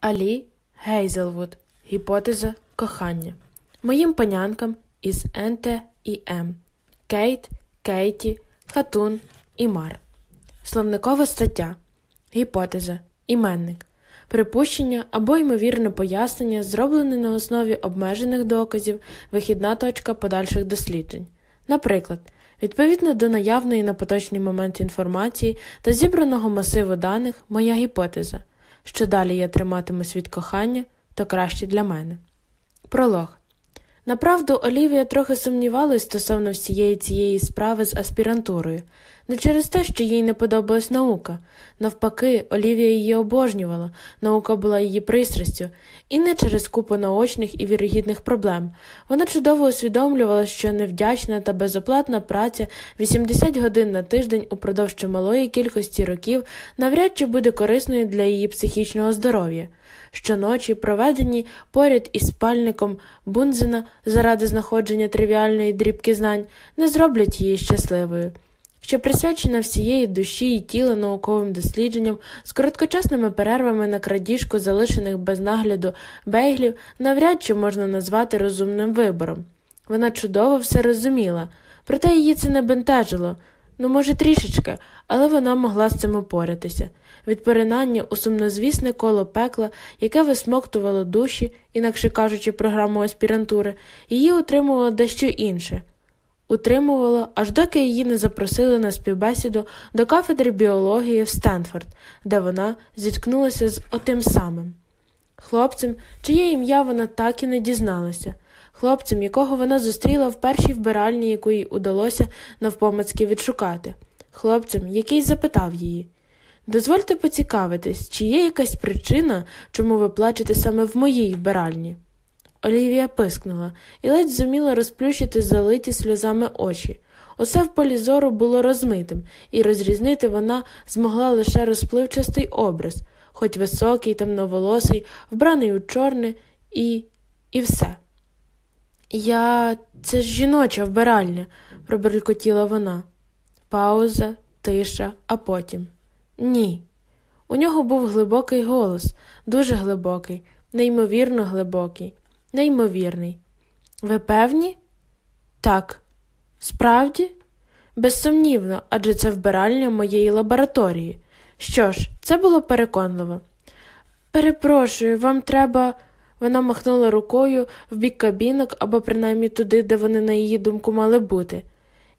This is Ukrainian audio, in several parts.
Алі Гейзелвуд. Гіпотеза кохання. Моїм панянкам із НТ і М. Кейт, Кейті, Хатун і Мар. Словникова стаття. Гіпотеза. Іменник. Припущення або ймовірне пояснення, зроблене на основі обмежених доказів, вихідна точка подальших досліджень. Наприклад, відповідно до наявної на поточний момент інформації та зібраного масиву даних, моя гіпотеза. Що далі я триматимусь від кохання, то краще для мене. Пролог. Направду, Олівія трохи сумнівалась стосовно всієї цієї справи з аспірантурою, не через те, що їй не подобалась наука. Навпаки, Олівія її обожнювала, наука була її пристрастю, і не через купу наочних і вірогідних проблем. Вона чудово усвідомлювала, що невдячна та безоплатна праця 80 годин на тиждень упродовж чималої кількості років навряд чи буде корисною для її психічного здоров'я. Щоночі, проведені поряд із спальником Бунзена заради знаходження тривіальної дрібки знань, не зроблять її щасливою. Що присвячена всієї душі і тіла науковим дослідженням з короткочасними перервами на крадіжку, залишених без нагляду бейглів, навряд чи можна назвати розумним вибором. Вона чудово все розуміла, проте її це не бентежило, ну, може, трішечки, але вона могла з цим упоратися від поринання у сумнозвісне коло пекла, яке висмоктувало душі, інакше кажучи, програму аспірантури, її утримувало дещо інше. Утримувало, аж доки її не запросили на співбесіду до кафедри біології в Стенфорд, де вона зіткнулася з отим самим. Хлопцем, чиє ім'я вона так і не дізналася, хлопцем, якого вона зустріла в першій вбиральні, яку їй удалося навпомацьки відшукати, хлопцем, який запитав її Дозвольте поцікавитись, чи є якась причина, чому ви плачете саме в моїй вбиральні? Олівія пискнула і ледь зуміла розплющити залиті сльозами очі. Усе в полі зору було розмитим, і розрізнити вона змогла лише розпливчастий образ, хоч високий, темноволосий, вбраний у чорне, і і все. Я це ж жіноча вбиральня, пробелькотіла вона. Пауза, тиша, а потім. Ні. У нього був глибокий голос, дуже глибокий, неймовірно глибокий, неймовірний. Ви певні? Так. Справді? Безсумнівно, адже це вбиральня моєї лабораторії. Що ж, це було переконливо. Перепрошую, вам треба. Вона махнула рукою в бік кабінок або принаймні туди, де вони, на її думку, мали бути.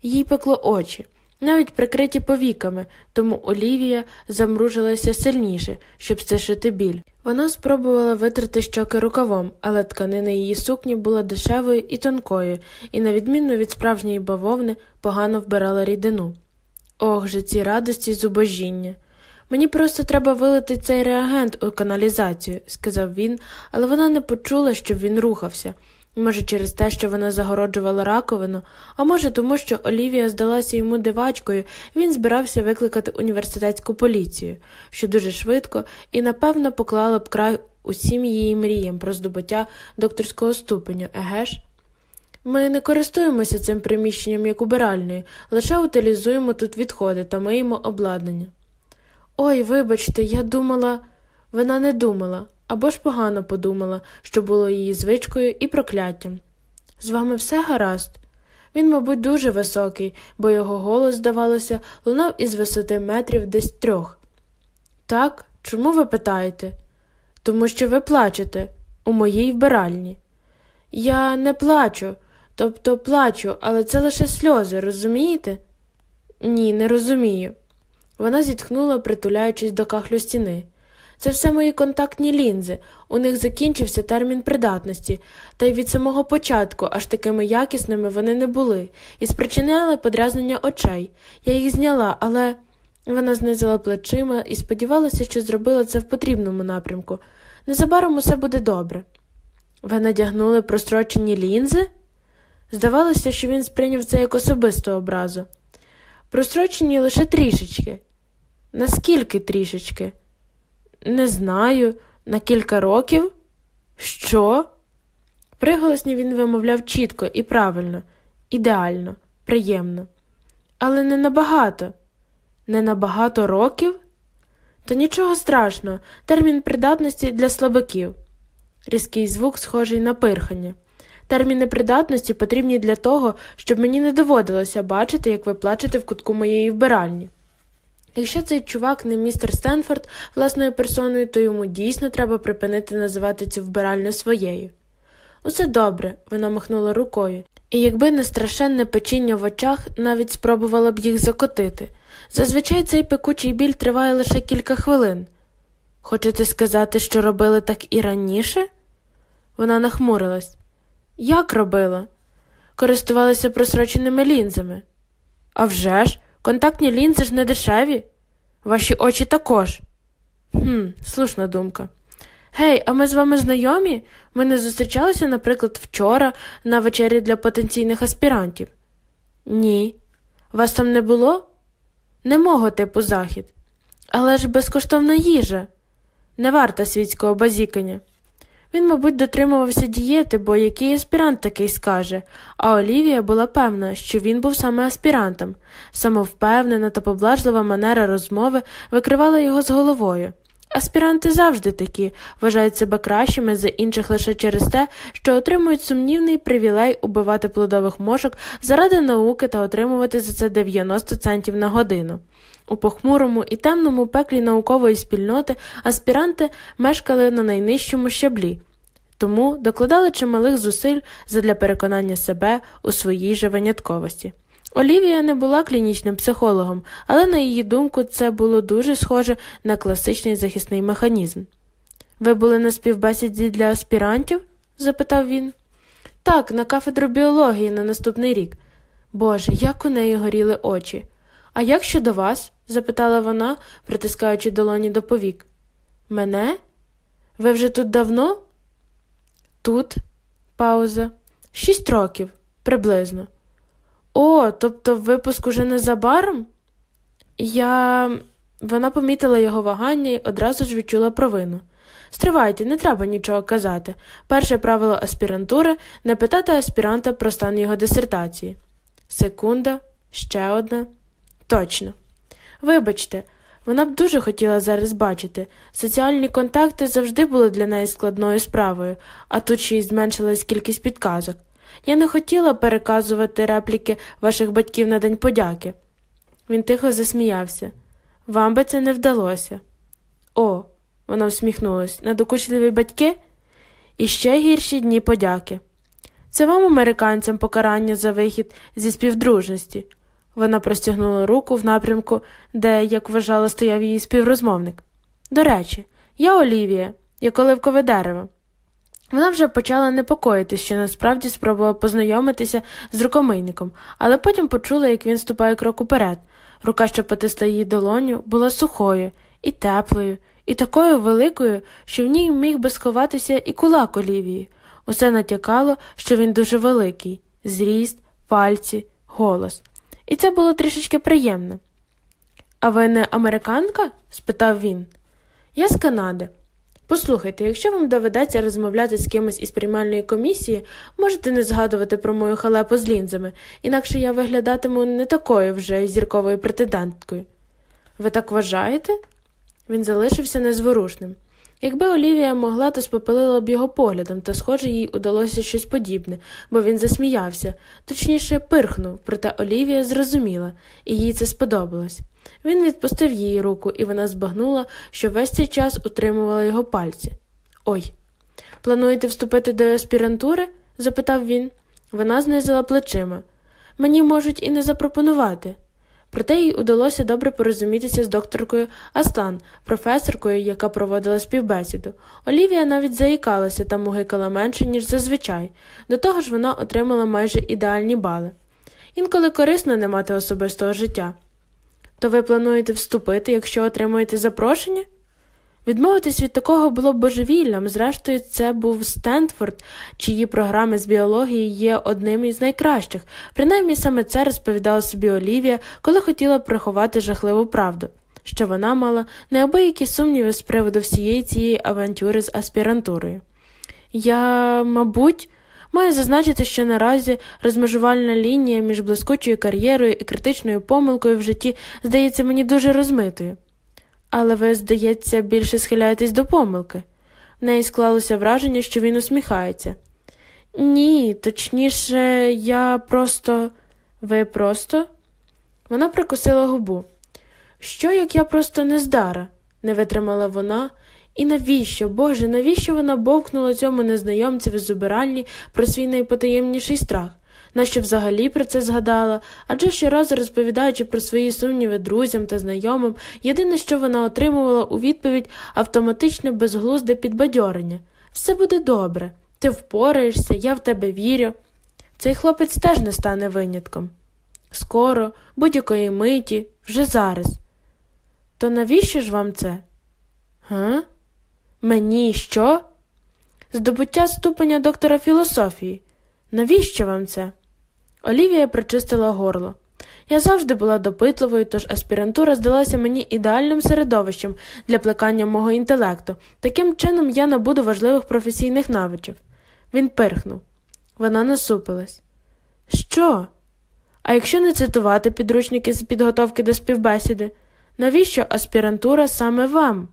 Їй пекло очі навіть прикриті повіками, тому Олівія замружилася сильніше, щоб стишити біль. Вона спробувала витрати щоки рукавом, але тканина її сукні була дешевою і тонкою, і, на відміну від справжньої бавовни, погано вбирала рідину. Ох же ці радості зубожіння. Мені просто треба вилити цей реагент у каналізацію, сказав він, але вона не почула, щоб він рухався. Може, через те, що вона загороджувала раковину, а може, тому що Олівія здалася йому дивачкою, він збирався викликати університетську поліцію, що дуже швидко і, напевно, поклала б край усім її мріям про здобуття докторського ступеня, еге ж? Ми не користуємося цим приміщенням як убиральною, лише утилізуємо тут відходи та миємо обладнання. Ой, вибачте, я думала, вона не думала або ж погано подумала, що було її звичкою і прокляттям. З вами все гаразд. Він, мабуть, дуже високий, бо його голос, здавалося, лунав із висоти метрів десь трьох. Так, чому ви питаєте? Тому що ви плачете у моїй вбиральні. Я не плачу, тобто плачу, але це лише сльози, розумієте? Ні, не розумію. Вона зітхнула, притуляючись до кахлю стіни. Це все мої контактні лінзи, у них закінчився термін придатності, та й від самого початку аж такими якісними вони не були, і спричиняли подрязнення очей. Я їх зняла, але вона знизила плечима і сподівалася, що зробила це в потрібному напрямку. Незабаром усе буде добре. Ви надягнули прострочені лінзи? Здавалося, що він сприйняв це як особисту образу. Прострочені лише трішечки. Наскільки трішечки? Не знаю, на кілька років? Що? Приголосні він вимовляв чітко і правильно, ідеально, приємно. Але не набагато. Не на багато років? То нічого страшного, термін придатності для слабаків. Різкий звук схожий на пирхання. Терміни придатності потрібні для того, щоб мені не доводилося бачити, як ви плачете в кутку моєї вбиральні. Якщо цей чувак не містер Стенфорд власною персоною, то йому дійсно треба припинити називати цю вбиральню своєю. Усе добре, вона махнула рукою, і якби не страшенне печіння в очах, навіть спробувала б їх закотити. Зазвичай цей пекучий біль триває лише кілька хвилин. Хочете сказати, що робили так і раніше? Вона нахмурилась. Як робила? Користувалася просроченими лінзами. «А вже ж, контактні лінзи ж не дешеві. Ваші очі також. Хм, слушна думка. Гей, а ми з вами знайомі? Ми не зустрічалися, наприклад, вчора на вечері для потенційних аспірантів? Ні. Вас там не було? Не мого типу захід. Але ж безкоштовна їжа. Не варта світського базікання. Він, мабуть, дотримувався дієти, бо який аспірант такий скаже, а Олівія була певна, що він був саме аспірантом. Самовпевнена та поблажлива манера розмови викривала його з головою. Аспіранти завжди такі, вважають себе кращими за інших лише через те, що отримують сумнівний привілей убивати плодових мошок заради науки та отримувати за це 90 центів на годину. У похмурому і темному пеклі наукової спільноти аспіранти мешкали на найнижчому щаблі, тому докладали чималих зусиль задля переконання себе у своїй же винятковості. Олівія не була клінічним психологом, але, на її думку, це було дуже схоже на класичний захисний механізм. Ви були на співбесіді для аспірантів? запитав він. Так, на кафедру біології на наступний рік. Боже, як у неї горіли очі. А як щодо вас? Запитала вона, притискаючи долоні до повік. Мене? Ви вже тут давно? Тут пауза. Шість років, приблизно. О, тобто випуск уже незабаром? Я. Вона помітила його вагання і одразу ж відчула провину. Стривайте, не треба нічого казати. Перше правило аспірантури не питати аспіранта про стан його дисертації. Секунда, ще одна. Точно. Вибачте, вона б дуже хотіла зараз бачити. Соціальні контакти завжди були для неї складною справою, а тут ще й зменшилась кількість підказок. Я не хотіла переказувати репліки ваших батьків на День подяки. Він тихо засміявся. Вам би це не вдалося. О, вона всміхнулась, надокучливі батьки і ще гірші дні подяки. Це вам, американцям, покарання за вихід зі співдружності. Вона простягнула руку в напрямку, де, як вважала, стояв її співрозмовник. До речі, я Олівія, як оливкове дерево. Вона вже почала непокоїтись, що насправді спробувала познайомитися з рукомийником, але потім почула, як він ступає крок уперед. Рука, що потисла її долоню, була сухою, і теплою, і такою великою, що в ній міг би сховатися і кулак Олівії. Усе натякало, що він дуже великий зріст, пальці, голос. І це було трішечки приємно. А ви не американка? спитав він. Я з Канади. Послухайте, якщо вам доведеться розмовляти з кимось із приймальної комісії, можете не згадувати про мою халепу з лінзами, інакше я виглядатиму не такою вже зірковою претенденткою. Ви так вважаєте? Він залишився незворушним. Якби Олівія могла, то спопилила б його поглядом, та, схоже, їй удалося щось подібне, бо він засміявся, точніше, пирхнув, проте Олівія зрозуміла, і їй це сподобалось. Він відпустив її руку, і вона збагнула, що весь цей час утримувала його пальці. Ой. Плануєте вступити до аспірантури? запитав він. Вона знизила плечима. Мені можуть і не запропонувати. Проте їй удалося добре порозумітися з докторкою Аслан, професоркою, яка проводила співбесіду. Олівія навіть заїкалася та мугикала менше, ніж зазвичай. До того ж вона отримала майже ідеальні бали. Інколи корисно не мати особистого життя. То ви плануєте вступити, якщо отримуєте запрошення? Відмовитись від такого було б божевіллям, зрештою, це був Стенфорд, чиї програми з біології є одним із найкращих. Принаймні саме це розповідала собі Олівія, коли хотіла приховати жахливу правду, що вона мала неабиякі сумніви з приводу всієї цієї авантюри з аспірантурою. Я, мабуть, маю зазначити, що наразі розмежувальна лінія між блискучою кар'єрою і критичною помилкою в житті здається мені дуже розмитою. Але ви, здається, більше схиляєтесь до помилки. В неї склалося враження, що він усміхається. Ні, точніше, я просто. Ви просто? Вона прикусила губу. Що, як я просто нездара? не витримала вона. І навіщо, Боже, навіщо вона бовкнула цьому незнайомцеві з убиральні про свій найпотаємніший страх? Нащо взагалі про це згадала? Адже щоразу розповідаючи про свої сумніви друзям та знайомим, єдине, що вона отримувала у відповідь автоматичне безглузде підбадьорення. Все буде добре, ти впораєшся, я в тебе вірю. Цей хлопець теж не стане винятком. Скоро, будь-якої миті, вже зараз. То навіщо ж вам це? Га? Мені що? Здобуття ступеня доктора філософії. Навіщо вам це? Олівія причистила горло. Я завжди була допитливою, тож аспірантура здалася мені ідеальним середовищем для плекання мого інтелекту. Таким чином я набуду важливих професійних навичок. Він пирхнув. Вона насупилась. Що? А якщо не цитувати підручники з підготовки до співбесіди, навіщо аспірантура саме вам?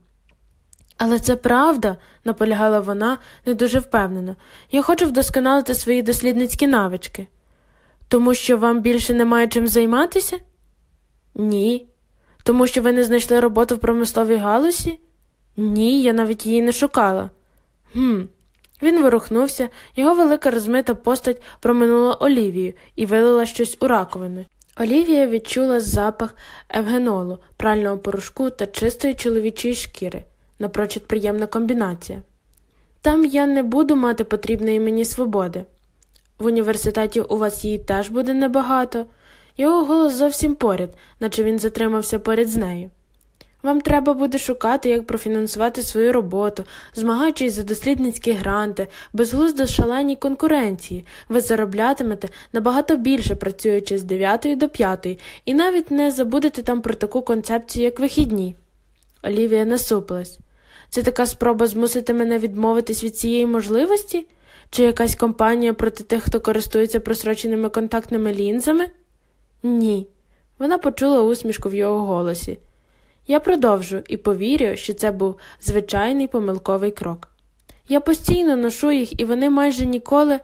Але це правда, наполягала вона не дуже впевнено. Я хочу вдосконалити свої дослідницькі навички. Тому що вам більше немає чим займатися? Ні. Тому що ви не знайшли роботу в промисловій галузі? Ні, я навіть її не шукала. Гм. Він ворухнувся, його велика розмита постать проминула Олівію і вилила щось у раковину. Олівія відчула запах евгенолу, прального порошку та чистої чоловічої шкіри. Напрочуд приємна комбінація. Там я не буду мати потрібної мені свободи. В університеті у вас її теж буде небагато. Його голос зовсім поряд, наче він затримався поряд з нею. Вам треба буде шукати, як профінансувати свою роботу, змагаючись за дослідницькі гранти, безглуздо шаленій конкуренції, ви зароблятимете набагато більше, працюючи з 9 до 5, і навіть не забудете там про таку концепцію, як вихідні. Олівія насупилась. Це така спроба змусити мене відмовитись від цієї можливості? Чи якась компанія проти тих, хто користується просроченими контактними лінзами? Ні. Вона почула усмішку в його голосі. Я продовжу і повірю, що це був звичайний помилковий крок. Я постійно ношу їх, і вони майже ніколи,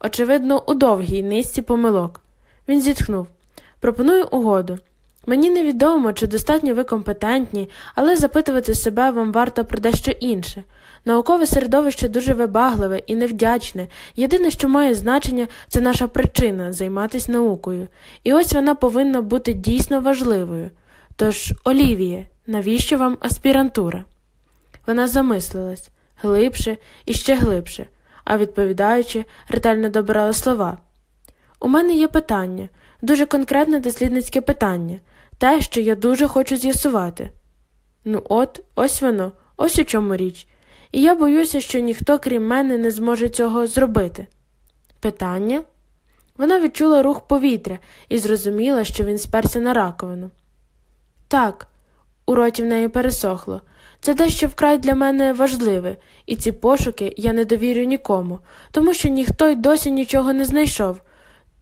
очевидно, у довгій низці помилок. Він зітхнув. Пропоную угоду. Мені невідомо, чи достатньо ви компетентні, але запитувати себе вам варто про дещо інше. Наукове середовище дуже вибагливе і невдячне. Єдине, що має значення, це наша причина займатися наукою. І ось вона повинна бути дійсно важливою. Тож, Олівіє, навіщо вам аспірантура? Вона замислилась глибше і ще глибше, а відповідаючи, ретельно добирала слова. У мене є питання, дуже конкретне дослідницьке питання, те, що я дуже хочу з'ясувати. Ну, от, ось воно, ось у чому річ, і я боюся, що ніхто, крім мене, не зможе цього зробити. Питання? Вона відчула рух повітря і зрозуміла, що він сперся на раковину. Так, у роті в неї пересохло. Це дещо вкрай для мене важливе, і ці пошуки я не довірю нікому, тому що ніхто й досі нічого не знайшов,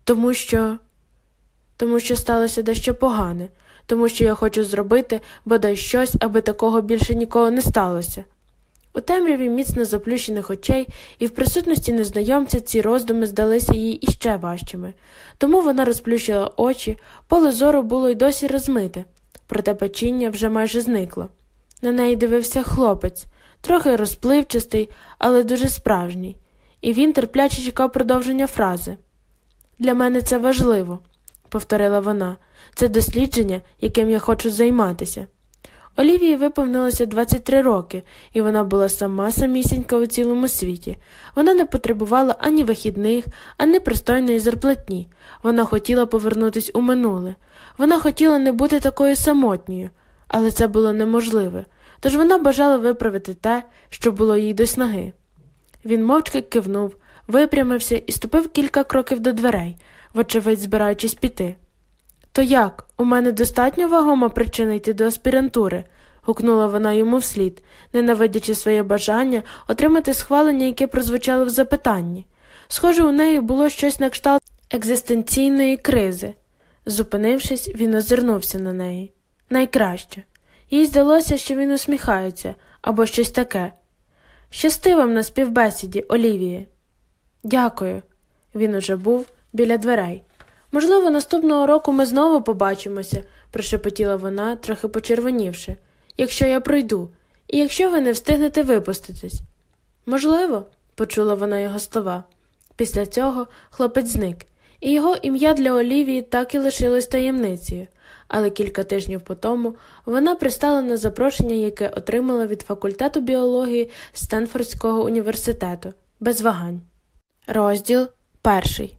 тому що тому що сталося дещо погане, тому що я хочу зробити бодай щось, аби такого більше ніколи не сталося. У темряві міцно заплющених очей і в присутності незнайомця ці роздуми здалися їй іще важчими, тому вона розплющила очі, поле зору було й досі розмите проте печіння вже майже зникло. На неї дивився хлопець, трохи розпливчастий, але дуже справжній, і він терпляче чекав продовження фрази. Для мене це важливо, повторила вона, це дослідження, яким я хочу займатися. Олівії виповнилося 23 роки, і вона була сама самісінька у цілому світі. Вона не потребувала ані вихідних, ані пристойної зарплатні. Вона хотіла повернутися у минуле. Вона хотіла не бути такою самотньою, але це було неможливе, тож вона бажала виправити те, що було їй до снаги. Він мовчки кивнув, випрямився і ступив кілька кроків до дверей, вочевидь, збираючись піти. То як? У мене достатньо вагома причина йти до аспірантури, гукнула вона йому вслід, ненавидячи своє бажання отримати схвалення, яке прозвучало в запитанні. Схоже, у неї було щось на кшталт екзистенційної кризи. Зупинившись, він озирнувся на неї. Найкраще. Їй здалося, що він усміхається або щось таке. Щасти вам на співбесіді, Олівії. Дякую. Він уже був біля дверей. Можливо, наступного року ми знову побачимося, прошепотіла вона, трохи почервонівши, якщо я пройду, і якщо ви не встигнете випуститись. Можливо, почула вона його слова. Після цього хлопець зник, і його ім'я для Олівії так і лишилось таємницею. Але кілька тижнів по тому вона пристала на запрошення, яке отримала від факультету біології Стенфордського університету, без вагань. Розділ перший.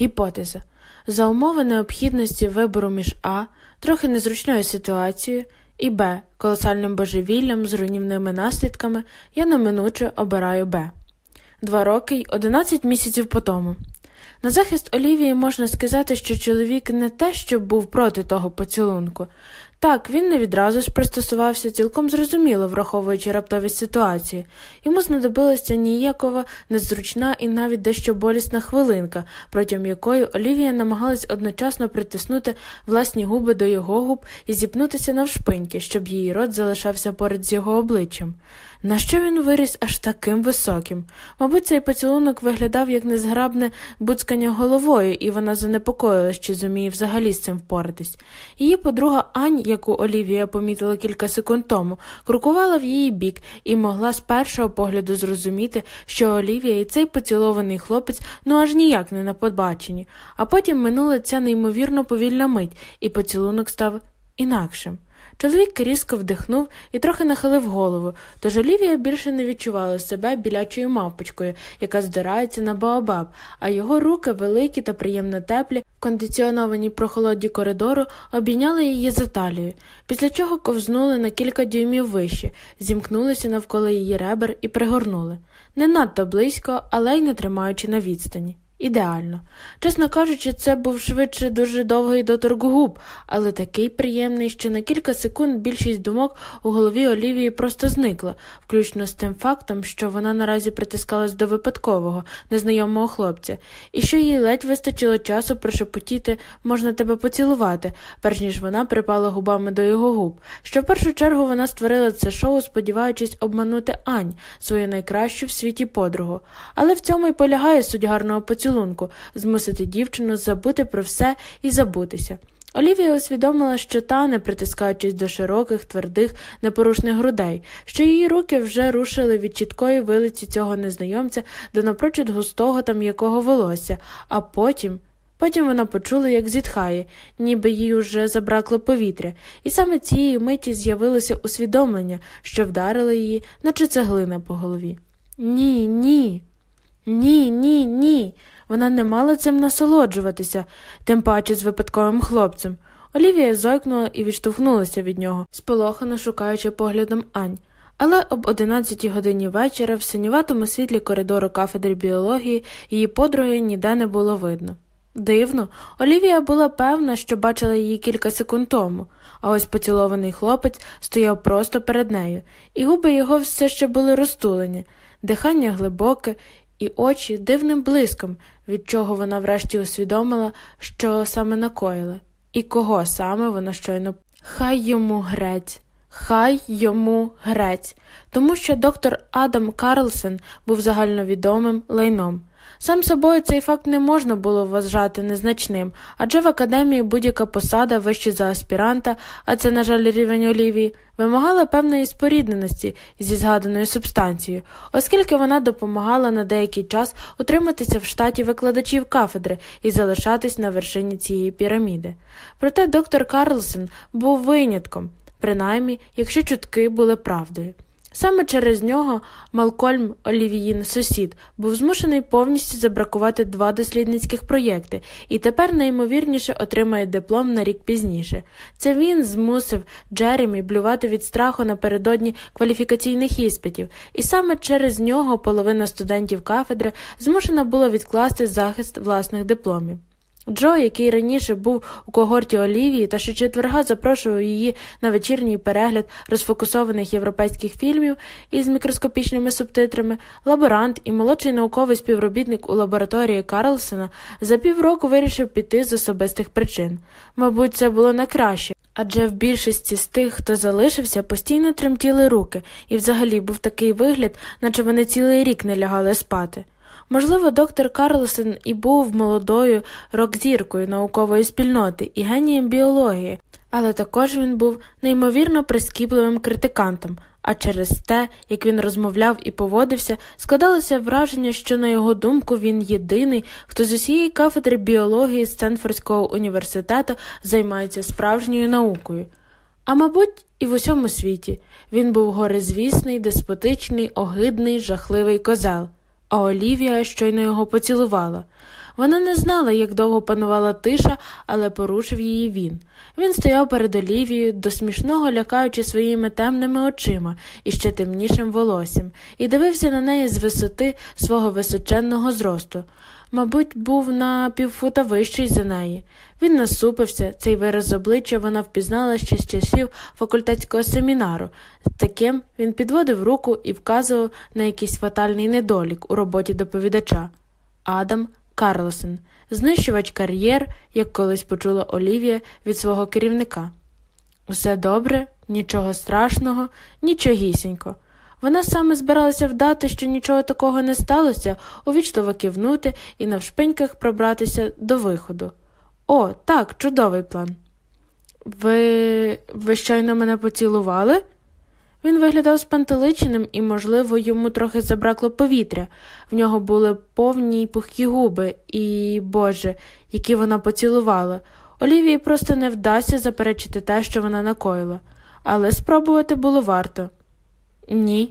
Гіпотеза. За умови необхідності вибору між А, трохи незручною ситуацією, і Б, колосальним божевіллям з руйнівними наслідками, я неминуче обираю Б. Два роки й одинадцять місяців по тому. На захист Олівії можна сказати, що чоловік не те, що був проти того поцілунку. Так, він не відразу ж пристосувався, цілком зрозуміло, враховуючи раптовість ситуації. Йому знадобилася ніякова незручна і навіть дещо болісна хвилинка, протягом якої Олівія намагалась одночасно притиснути власні губи до його губ і зіпнутися навшпиньки, щоб її рот залишався поряд з його обличчям. На що він виріс аж таким високим? Мабуть, цей поцілунок виглядав як незграбне буцкання головою, і вона занепокоїлась, чи зуміє взагалі з цим впоратись. Її подруга Ань, яку Олівія помітила кілька секунд тому, крокувала в її бік і могла з першого погляду зрозуміти, що Олівія і цей поцілований хлопець ну аж ніяк не на побаченні. А потім минула ця неймовірно повільна мить, і поцілунок став інакшим. Чоловік різко вдихнув і трохи нахилив голову, тож Олівія більше не відчувала себе білячою мавпочкою, яка здирається на Баобаб, а його руки, великі та приємно теплі, кондиціоновані прохолоді коридору, обійняли її за талію, після чого ковзнули на кілька дюймів вище, зімкнулися навколо її ребер і пригорнули. Не надто близько, але й не тримаючи на відстані. Ідеально. Чесно кажучи, це був швидше дуже довгий доторк губ, але такий приємний, що на кілька секунд більшість думок у голові Олівії просто зникла, включно з тим фактом, що вона наразі притискалась до випадкового, незнайомого хлопця, і що їй ледь вистачило часу прошепотіти можна тебе поцілувати, перш ніж вона припала губами до його губ. Що в першу чергу вона створила це шоу, сподіваючись обманути Ань, свою найкращу в світі подругу. Але в цьому й полягає суть гарного поцілунку поцілунку, змусити дівчину забути про все і забутися. Олівія усвідомила, що та, не притискаючись до широких, твердих, непорушних грудей, що її руки вже рушили від чіткої вилиці цього незнайомця до напрочуд густого та м'якого волосся, а потім. Потім вона почула, як зітхає, ніби їй уже забракло повітря, і саме цієї миті з'явилося усвідомлення, що вдарило її, наче цеглина по голові. Ні, ні. Ні, ні, ні. Вона не мала цим насолоджуватися, тим паче з випадковим хлопцем. Олівія зойкнула і відштовхнулася від нього, сполохано шукаючи поглядом Ань. Але об одинадцятій годині вечора в синюватому світлі коридору кафедри біології її подруги ніде не було видно. Дивно, Олівія була певна, що бачила її кілька секунд тому, а ось поцілований хлопець стояв просто перед нею, і губи його все ще були розтулені, дихання глибоке, і очі дивним блиском, від чого вона врешті усвідомила, що саме накоїла, і кого саме вона щойно хай йому грець, хай йому грець, тому що доктор Адам Карлсен був загальновідомим лайном. Сам собою цей факт не можна було вважати незначним, адже в академії будь-яка посада вище за аспіранта, а це, на жаль, рівень Олівії, вимагала певної спорідненості зі згаданою субстанцією, оскільки вона допомагала на деякий час утриматися в штаті викладачів кафедри і залишатись на вершині цієї піраміди. Проте доктор Карлсон був винятком, принаймні, якщо чутки були правдою. Саме через нього Малкольм Олівіїн сусід був змушений повністю забракувати два дослідницьких проєкти і тепер найімовірніше отримає диплом на рік пізніше. Це він змусив Джеремі блювати від страху напередодні кваліфікаційних іспитів, і саме через нього половина студентів кафедри змушена була відкласти захист власних дипломів. Джо, який раніше був у когорті Олівії та щочетверга запрошував її на вечірній перегляд розфокусованих європейських фільмів із мікроскопічними субтитрами, лаборант і молодший науковий співробітник у лабораторії Карлсона за півроку вирішив піти з особистих причин. Мабуть, це було на краще. Адже в більшості з тих, хто залишився, постійно тремтіли руки, і взагалі був такий вигляд, наче вони цілий рік не лягали спати. Можливо, доктор Карлсон і був молодою рок-зіркою наукової спільноти і генієм біології, але також він був неймовірно прискіпливим критикантом, а через те, як він розмовляв і поводився, складалося враження, що, на його думку, він єдиний, хто з усієї кафедри біології Стенфордського університету займається справжньою наукою. А мабуть, і в усьому світі він був горизвісний, деспотичний, огидний, жахливий козел, а Олівія щойно його поцілувала. Вона не знала, як довго панувала тиша, але порушив її він. Він стояв перед Олівією, до смішного лякаючи своїми темними очима і ще темнішим волоссям, і дивився на неї з висоти свого височенного зросту. Мабуть, був на півфута вищий за неї. Він насупився, цей вираз обличчя вона впізнала ще з часів факультетського семінару. Таким він підводив руку і вказував на якийсь фатальний недолік у роботі доповідача. Адам Карлсон, знищувач кар'єр, як колись почула Олівія від свого керівника. Усе добре, нічого страшного, нічогісінько. Вона саме збиралася вдати, що нічого такого не сталося, увічливо кивнути і навшпиньках пробратися до виходу. О, так, чудовий план. Ви ви щойно мене поцілували? Він виглядав спантеличеним і, можливо, йому трохи забракло повітря. В нього були повні й пухкі губи, і, Боже, які вона поцілувала. Олівії просто не вдасться заперечити те, що вона накоїла, але спробувати було варто. Ні.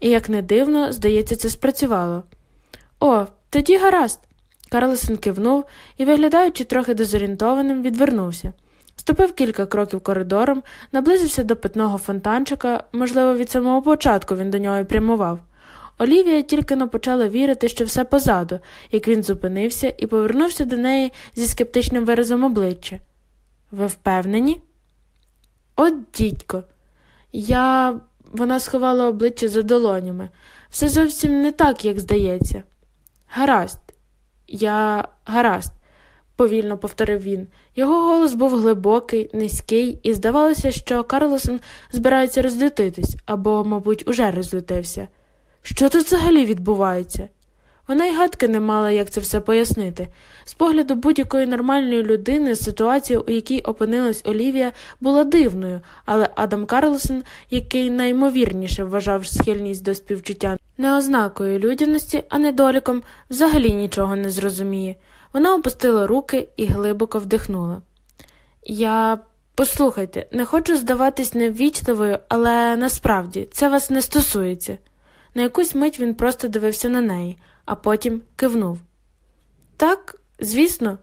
І, як не дивно, здається, це спрацювало. О, тоді гаразд. Карлсон кивнув і, виглядаючи трохи дезорієнтованим, відвернувся. Ступив кілька кроків коридором, наблизився до питного фонтанчика, можливо, від самого початку він до нього й прямував. Олівія тільки но почала вірити, що все позаду, як він зупинився і повернувся до неї зі скептичним виразом обличчя. Ви впевнені? От, дідько. Я. Вона сховала обличчя за долонями. Все зовсім не так, як здається. Гаразд, я гаразд повільно повторив він. Його голос був глибокий, низький, і здавалося, що Карлосон збирається розлютитись або, мабуть, уже розлютився. Що тут взагалі відбувається? Вона й гадки не мала, як це все пояснити. З погляду будь-якої нормальної людини ситуація, у якій опинилась Олівія, була дивною, але Адам Карлсон, який наймовірніше вважав схильність до співчуття не ознакою людяності, а недоліком, взагалі нічого не зрозуміє. Вона опустила руки і глибоко вдихнула. Я, послухайте, не хочу здаватись неввічливою, але насправді це вас не стосується. На якусь мить він просто дивився на неї, а потім кивнув. Так, звісно.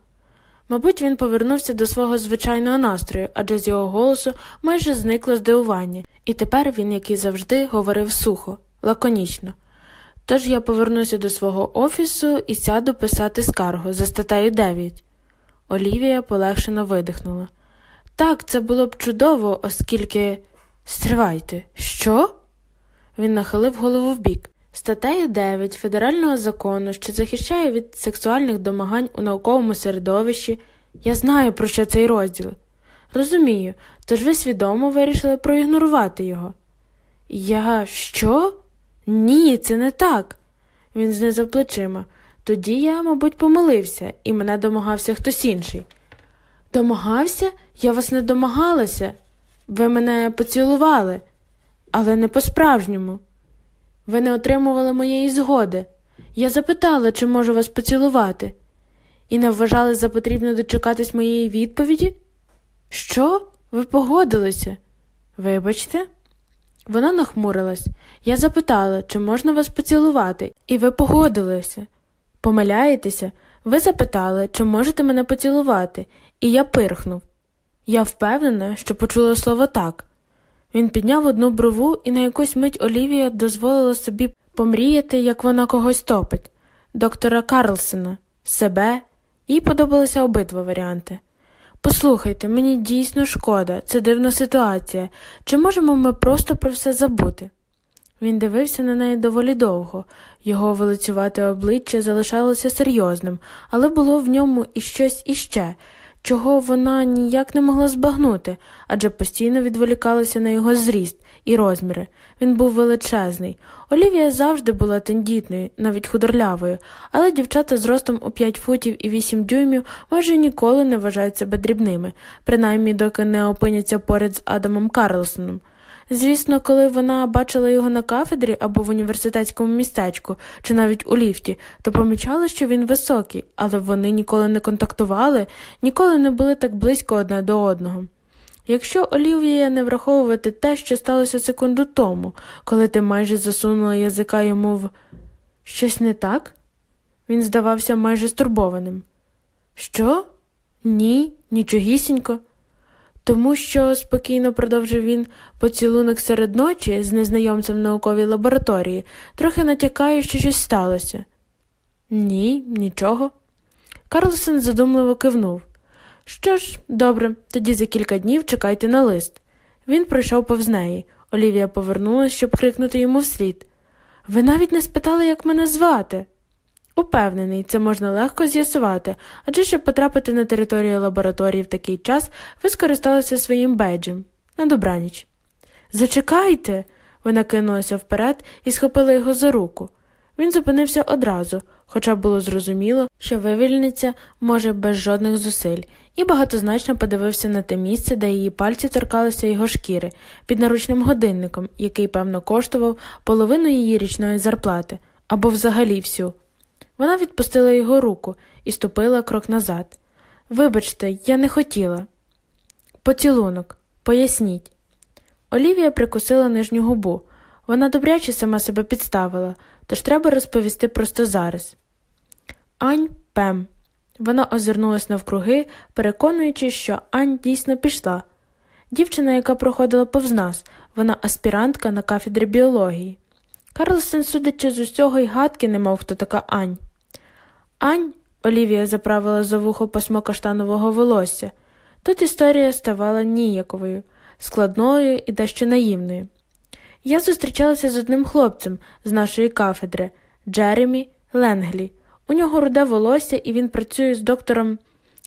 Мабуть, він повернувся до свого звичайного настрою, адже з його голосу майже зникло здивування, і тепер він, як і завжди, говорив сухо, лаконічно. Тож я повернуся до свого офісу і сяду писати скаргу за статтею 9. Олівія полегшено видихнула. Так, це було б чудово, оскільки. Стривайте, що? Він нахилив голову вбік. Статтею 9 федерального закону, що захищає від сексуальних домагань у науковому середовищі, я знаю, про що цей розділ. Розумію, тож ви свідомо вирішили проігнорувати його. Я що? Ні, це не так. Він знизав плечима. Тоді я, мабуть, помилився, і мене домагався хтось інший. Домагався? Я вас не домагалася. Ви мене поцілували, але не по-справжньому. Ви не отримували моєї згоди. Я запитала, чи можу вас поцілувати, і не вважали за потрібно дочекатись моєї відповіді? Що? Ви погодилися? Вибачте? Вона нахмурилась. Я запитала, чи можна вас поцілувати, і ви погодилися. Помиляєтеся, ви запитали, чи можете мене поцілувати, і я пирхнув. Я впевнена, що почула слово так. Він підняв одну брову, і на якусь мить Олівія дозволила собі помріяти, як вона когось топить доктора Карлсона, себе, їй подобалися обидва варіанти. Послухайте, мені дійсно шкода, це дивна ситуація. Чи можемо ми просто про все забути? Він дивився на неї доволі довго, його велицювате обличчя залишалося серйозним, але було в ньому і щось іще, чого вона ніяк не могла збагнути, адже постійно відволікалася на його зріст і розміри. Він був величезний. Олівія завжди була тендітною, навіть худорлявою, але дівчата з ростом у 5 футів і 8 дюймів майже ніколи не вважають себе дрібними, принаймні доки не опиняться поряд з Адамом Карлсоном. Звісно, коли вона бачила його на кафедрі або в університетському містечку, чи навіть у ліфті, то помічала, що він високий, але вони ніколи не контактували, ніколи не були так близько одне до одного. Якщо Олівія не враховувати те, що сталося секунду тому, коли ти майже засунула язика йому в щось не так? Він здавався майже стурбованим. Що? Ні, нічогісінько. Тому що, спокійно продовжив він, поцілунок серед ночі з незнайомцем в науковій лабораторії, трохи натякає, що щось сталося. Ні, нічого. Карлсон задумливо кивнув. Що ж, добре, тоді за кілька днів чекайте на лист. Він пройшов повз неї. Олівія повернулася, щоб крикнути йому вслід. Ви навіть не спитали, як мене звати. Упевнений, це можна легко з'ясувати, адже щоб потрапити на територію лабораторії в такий час, ви скористалися своїм беджем. На добраніч. Зачекайте. Вона кинулася вперед і схопила його за руку. Він зупинився одразу, хоча було зрозуміло, що вивільниться може без жодних зусиль, і багатозначно подивився на те місце, де її пальці торкалися його шкіри, під наручним годинником, який, певно, коштував половину її річної зарплати або взагалі всю. Вона відпустила його руку і ступила крок назад. Вибачте, я не хотіла. Поцілунок, поясніть. Олівія прикусила нижню губу. Вона добряче сама себе підставила, тож треба розповісти просто зараз. Ань Пем. Вона озирнулась навкруги, переконуючись, що Ань дійсно пішла. Дівчина, яка проходила повз нас, вона аспірантка на кафедрі біології. Карлсон, судячи з усього, й гадки не мав, хто така Ань. Ань, Олівія заправила за вухо пасмо каштанового волосся. Тут історія ставала ніяковою, складною і дещо наївною. Я зустрічалася з одним хлопцем з нашої кафедри Джеремі Ленглі. У нього руде волосся, і він працює з доктором.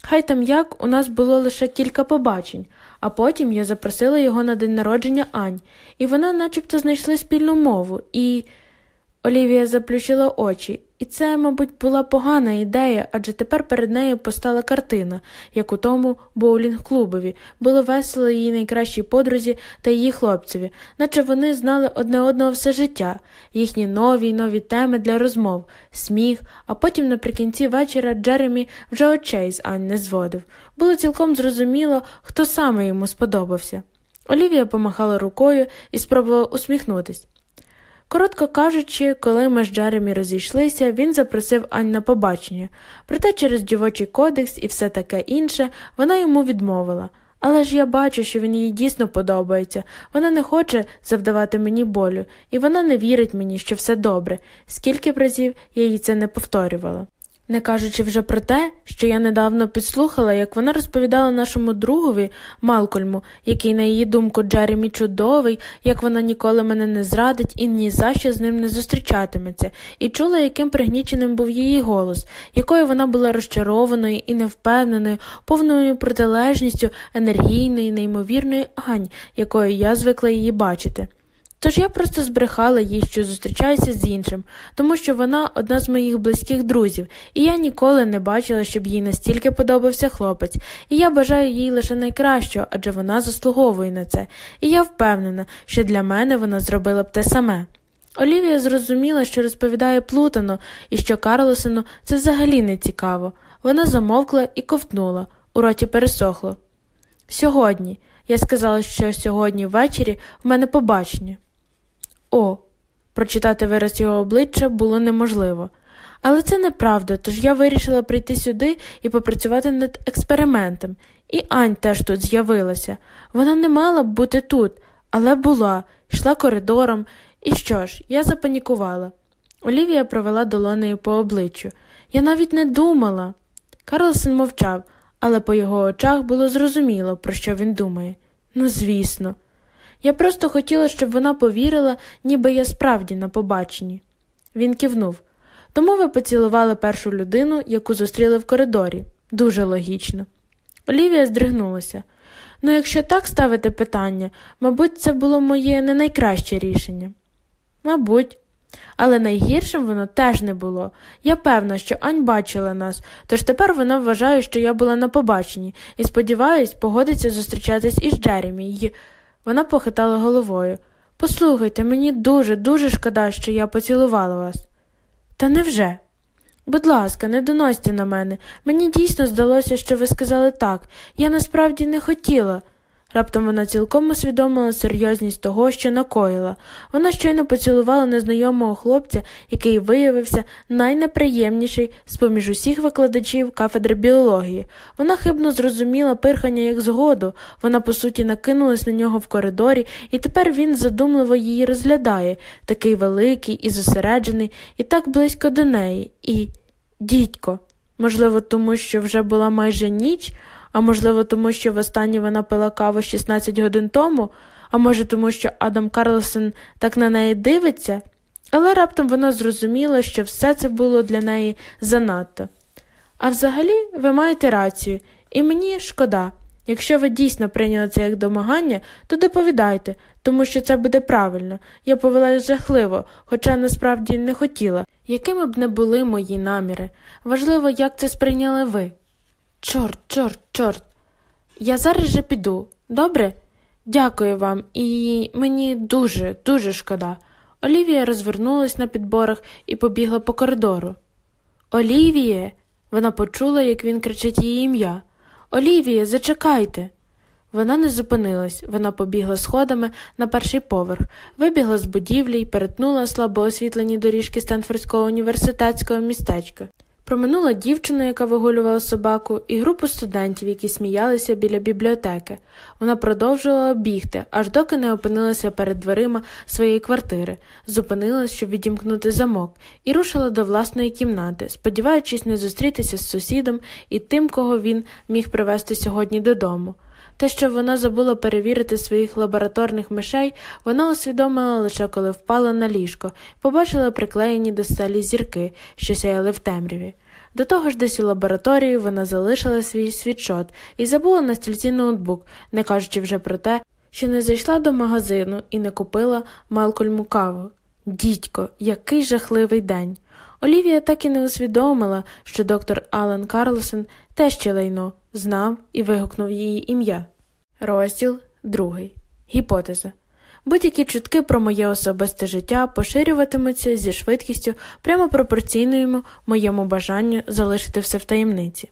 Хай там як у нас було лише кілька побачень, а потім я запросила його на день народження Ань, і вона начебто знайшли спільну мову, і. Олівія заплющила очі, і це, мабуть, була погана ідея, адже тепер перед нею постала картина, як у тому боулінг-клубові, було весело її найкращій подрузі та її хлопцеві, наче вони знали одне одного все життя, їхні нові й нові теми для розмов, сміх, а потім наприкінці вечора Джеремі вже очей з Ань не зводив. Було цілком зрозуміло, хто саме йому сподобався. Олівія помахала рукою і спробувала усміхнутись. Коротко кажучи, коли ми з Джеремі розійшлися, він запросив Ань на побачення, проте через дівочий кодекс і все таке інше вона йому відмовила. Але ж я бачу, що він їй дійсно подобається, вона не хоче завдавати мені болю, і вона не вірить мені, що все добре, скільки б разів я їй це не повторювала. Не кажучи вже про те, що я недавно підслухала, як вона розповідала нашому другові Малкольму, який, на її думку, Джеремі чудовий, як вона ніколи мене не зрадить і ні за що з ним не зустрічатиметься, і чула, яким пригніченим був її голос, якою вона була розчарованою і невпевненою, повною протилежністю енергійної, неймовірної Ань, якою я звикла її бачити. Тож я просто збрехала їй, що зустрічаюся з іншим, тому що вона одна з моїх близьких друзів, і я ніколи не бачила, щоб їй настільки подобався хлопець, і я бажаю їй лише найкращого, адже вона заслуговує на це, і я впевнена, що для мене вона зробила б те саме. Олівія зрозуміла, що розповідає плутано, і що Карлосену це взагалі не цікаво. Вона замовкла і ковтнула, у роті пересохло. Сьогодні, я сказала, що сьогодні ввечері в мене побачення. О, прочитати вираз його обличчя було неможливо. Але це неправда, тож я вирішила прийти сюди і попрацювати над експериментом. І Ань теж тут з'явилася. Вона не мала б бути тут, але була, йшла коридором. І що ж, я запанікувала. Олівія провела долонею по обличчю. Я навіть не думала. Карлсон мовчав, але по його очах було зрозуміло, про що він думає. Ну, звісно. Я просто хотіла, щоб вона повірила, ніби я справді на побаченні. Він кивнув. Тому ви поцілували першу людину, яку зустріли в коридорі. Дуже логічно. Олівія здригнулася. Ну, якщо так ставити питання, мабуть, це було моє не найкраще рішення. Мабуть, але найгіршим воно теж не було. Я певна, що Ань бачила нас, тож тепер вона вважає, що я була на побаченні, і, сподіваюсь, погодиться зустрічатись із Джеремі. І... Вона похитала головою. Послухайте, мені дуже, дуже шкода, що я поцілувала вас. Та невже? Будь ласка, не доносьте на мене. Мені дійсно здалося, що ви сказали так. Я насправді не хотіла. Раптом вона цілком усвідомила серйозність того, що накоїла. Вона щойно поцілувала незнайомого хлопця, який виявився найнеприємніший з поміж усіх викладачів кафедри біології. Вона хибно зрозуміла пирхання як згоду. Вона, по суті, накинулась на нього в коридорі, і тепер він задумливо її розглядає, такий великий і зосереджений, і так близько до неї. І, дідько, можливо, тому що вже була майже ніч. А можливо, тому що востаннє вона пила каву 16 годин тому, а може, тому що Адам Карлсон так на неї дивиться, але раптом вона зрозуміла, що все це було для неї занадто. А взагалі, ви маєте рацію, і мені шкода. Якщо ви дійсно прийняли це як домагання, то доповідайте, тому що це буде правильно. Я повелась жахливо, хоча насправді не хотіла, якими б не були мої наміри. Важливо, як це сприйняли ви. Чорт, чорт, чорт. Я зараз же піду, добре? Дякую вам, і мені дуже, дуже шкода. Олівія розвернулась на підборах і побігла по коридору. Олівіє. Вона почула, як він кричить її ім'я. Олівіє, зачекайте. Вона не зупинилась, вона побігла сходами на перший поверх, вибігла з будівлі й перетнула слабо освітлені доріжки Стенфордського університетського містечка. Проминула дівчину, яка вигулювала собаку, і групу студентів, які сміялися біля бібліотеки. Вона продовжувала бігти, аж доки не опинилася перед дверима своєї квартири, зупинилась, щоб відімкнути замок, і рушила до власної кімнати, сподіваючись не зустрітися з сусідом і тим, кого він міг привезти сьогодні додому. Те, що вона забула перевірити своїх лабораторних мишей, вона усвідомила лише коли впала на ліжко, побачила приклеєні до стелі зірки, що сяяли в темряві. До того ж, десь у лабораторії вона залишила свій світшот і забула на стільці ноутбук, не кажучи вже про те, що не зайшла до магазину і не купила Малкольму каву. Дідько, який жахливий день. Олівія так і не усвідомила, що доктор Алан Карлсон теж ще лайно знав і вигукнув її ім'я. Розділ другий. Гіпотеза. Будь-які чутки про моє особисте життя поширюватимуться зі швидкістю прямо пропорційною моєму бажанню залишити все в таємниці.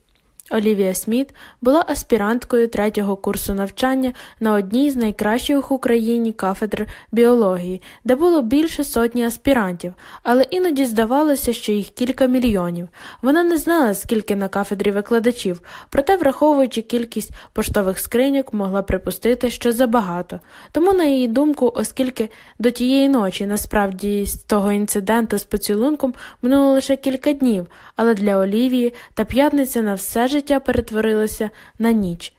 Олівія Сміт була аспіранткою третього курсу навчання на одній з найкращих в Україні кафедр біології, де було більше сотні аспірантів, але іноді здавалося, що їх кілька мільйонів. Вона не знала, скільки на кафедрі викладачів, проте, враховуючи кількість поштових скриньок, могла припустити, що забагато. Тому, на її думку, оскільки до тієї ночі, насправді, з того інциденту з поцілунком минуло лише кілька днів, але для Олівії та п'ятниця на все життя перетворилася на ніч.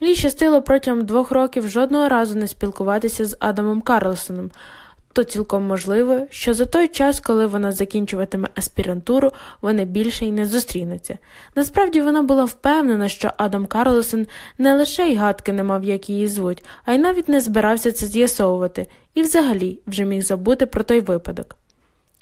Їй щастило протягом двох років жодного разу не спілкуватися з Адамом Карлсоном, то цілком можливо, що за той час, коли вона закінчуватиме аспірантуру, вони більше й не зустрінуться. Насправді вона була впевнена, що Адам Карлсон не лише й гадки не мав, як її звуть, а й навіть не збирався це з'ясовувати, і взагалі вже міг забути про той випадок.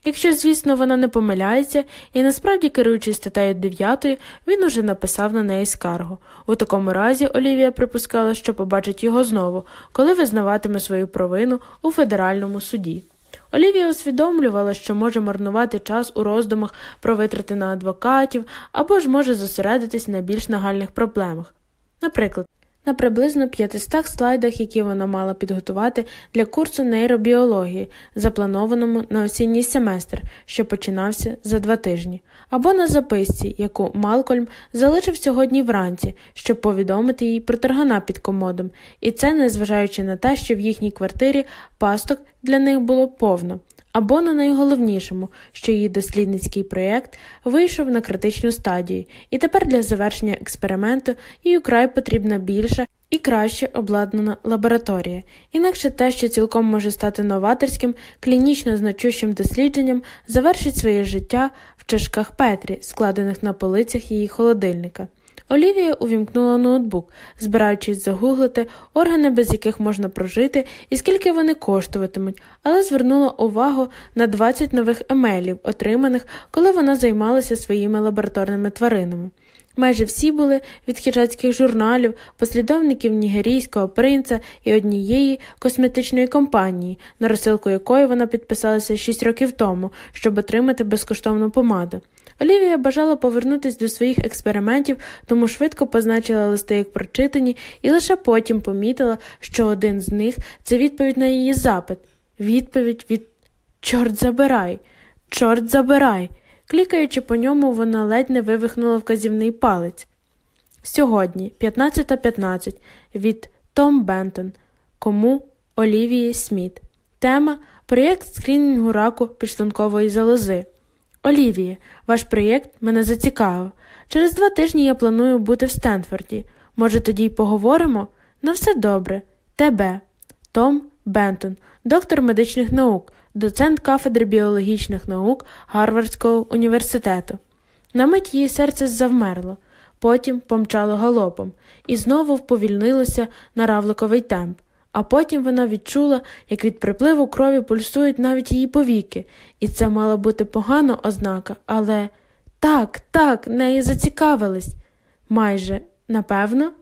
Якщо, звісно, вона не помиляється, і насправді, керуючись статтею 9, він уже написав на неї скаргу. У такому разі Олівія припускала, що побачить його знову, коли визнаватиме свою провину у федеральному суді. Олівія усвідомлювала, що може марнувати час у роздумах про витрати на адвокатів або ж може зосередитись на більш нагальних проблемах. Наприклад, на приблизно 500 слайдах, які вона мала підготувати для курсу нейробіології, запланованому на осінній семестр, що починався за два тижні, або на записці, яку Малкольм залишив сьогодні вранці, щоб повідомити їй про таргана під комодом, і це незважаючи на те, що в їхній квартирі пасток для них було повно або на найголовнішому, що її дослідницький проєкт вийшов на критичну стадію, і тепер для завершення експерименту їй украй потрібна більша і краще обладнана лабораторія, інакше те, що цілком може стати новаторським, клінічно значущим дослідженням, завершить своє життя в чашках Петрі, складених на полицях її холодильника. Олівія увімкнула ноутбук, збираючись загуглити органи, без яких можна прожити, і скільки вони коштуватимуть, але звернула увагу на 20 нових емейлів, отриманих, коли вона займалася своїми лабораторними тваринами. Майже всі були від хіджатських журналів, послідовників нігерійського принца і однієї косметичної компанії, на розсилку якої вона підписалася 6 років тому, щоб отримати безкоштовну помаду. Олівія бажала повернутися до своїх експериментів, тому швидко позначила листи як прочитані, і лише потім помітила, що один з них це відповідь на її запит. Відповідь від Чорт забирай, чорт забирай. Клікаючи по ньому, вона ледь не вивихнула вказівний палець. Сьогодні, 15.15, .15, від Том Бентон. Кому Олівії Сміт. Тема Проєкт скрінінгу раку підшлункової залози. Олівіє, ваш проєкт мене зацікавив. Через два тижні я планую бути в Стенфорді. Може, тоді й поговоримо? На все добре. Тебе. Том Бентон, доктор медичних наук, доцент кафедри біологічних наук Гарвардського університету. На мить її серце завмерло, потім помчало галопом і знову вповільнилося на равликовий темп. А потім вона відчула, як від припливу крові пульсують навіть її повіки, і це мала бути погана ознака, але так, так, неї зацікавились. Майже, напевно,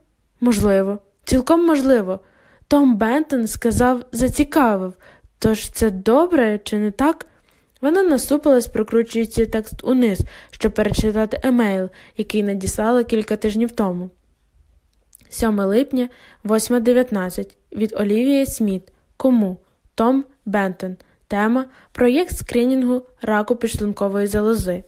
можливо, цілком можливо. Том Бентон сказав зацікавив, тож це добре чи не так? Вона насупилась, прокручуючи текст униз, щоб перечитати емейл, який надіслала кілька тижнів тому. 7 липня, 8.19 від Олівії Сміт. Кому? Том Бентон. Тема Проєкт скринінгу раку підшлункової залози.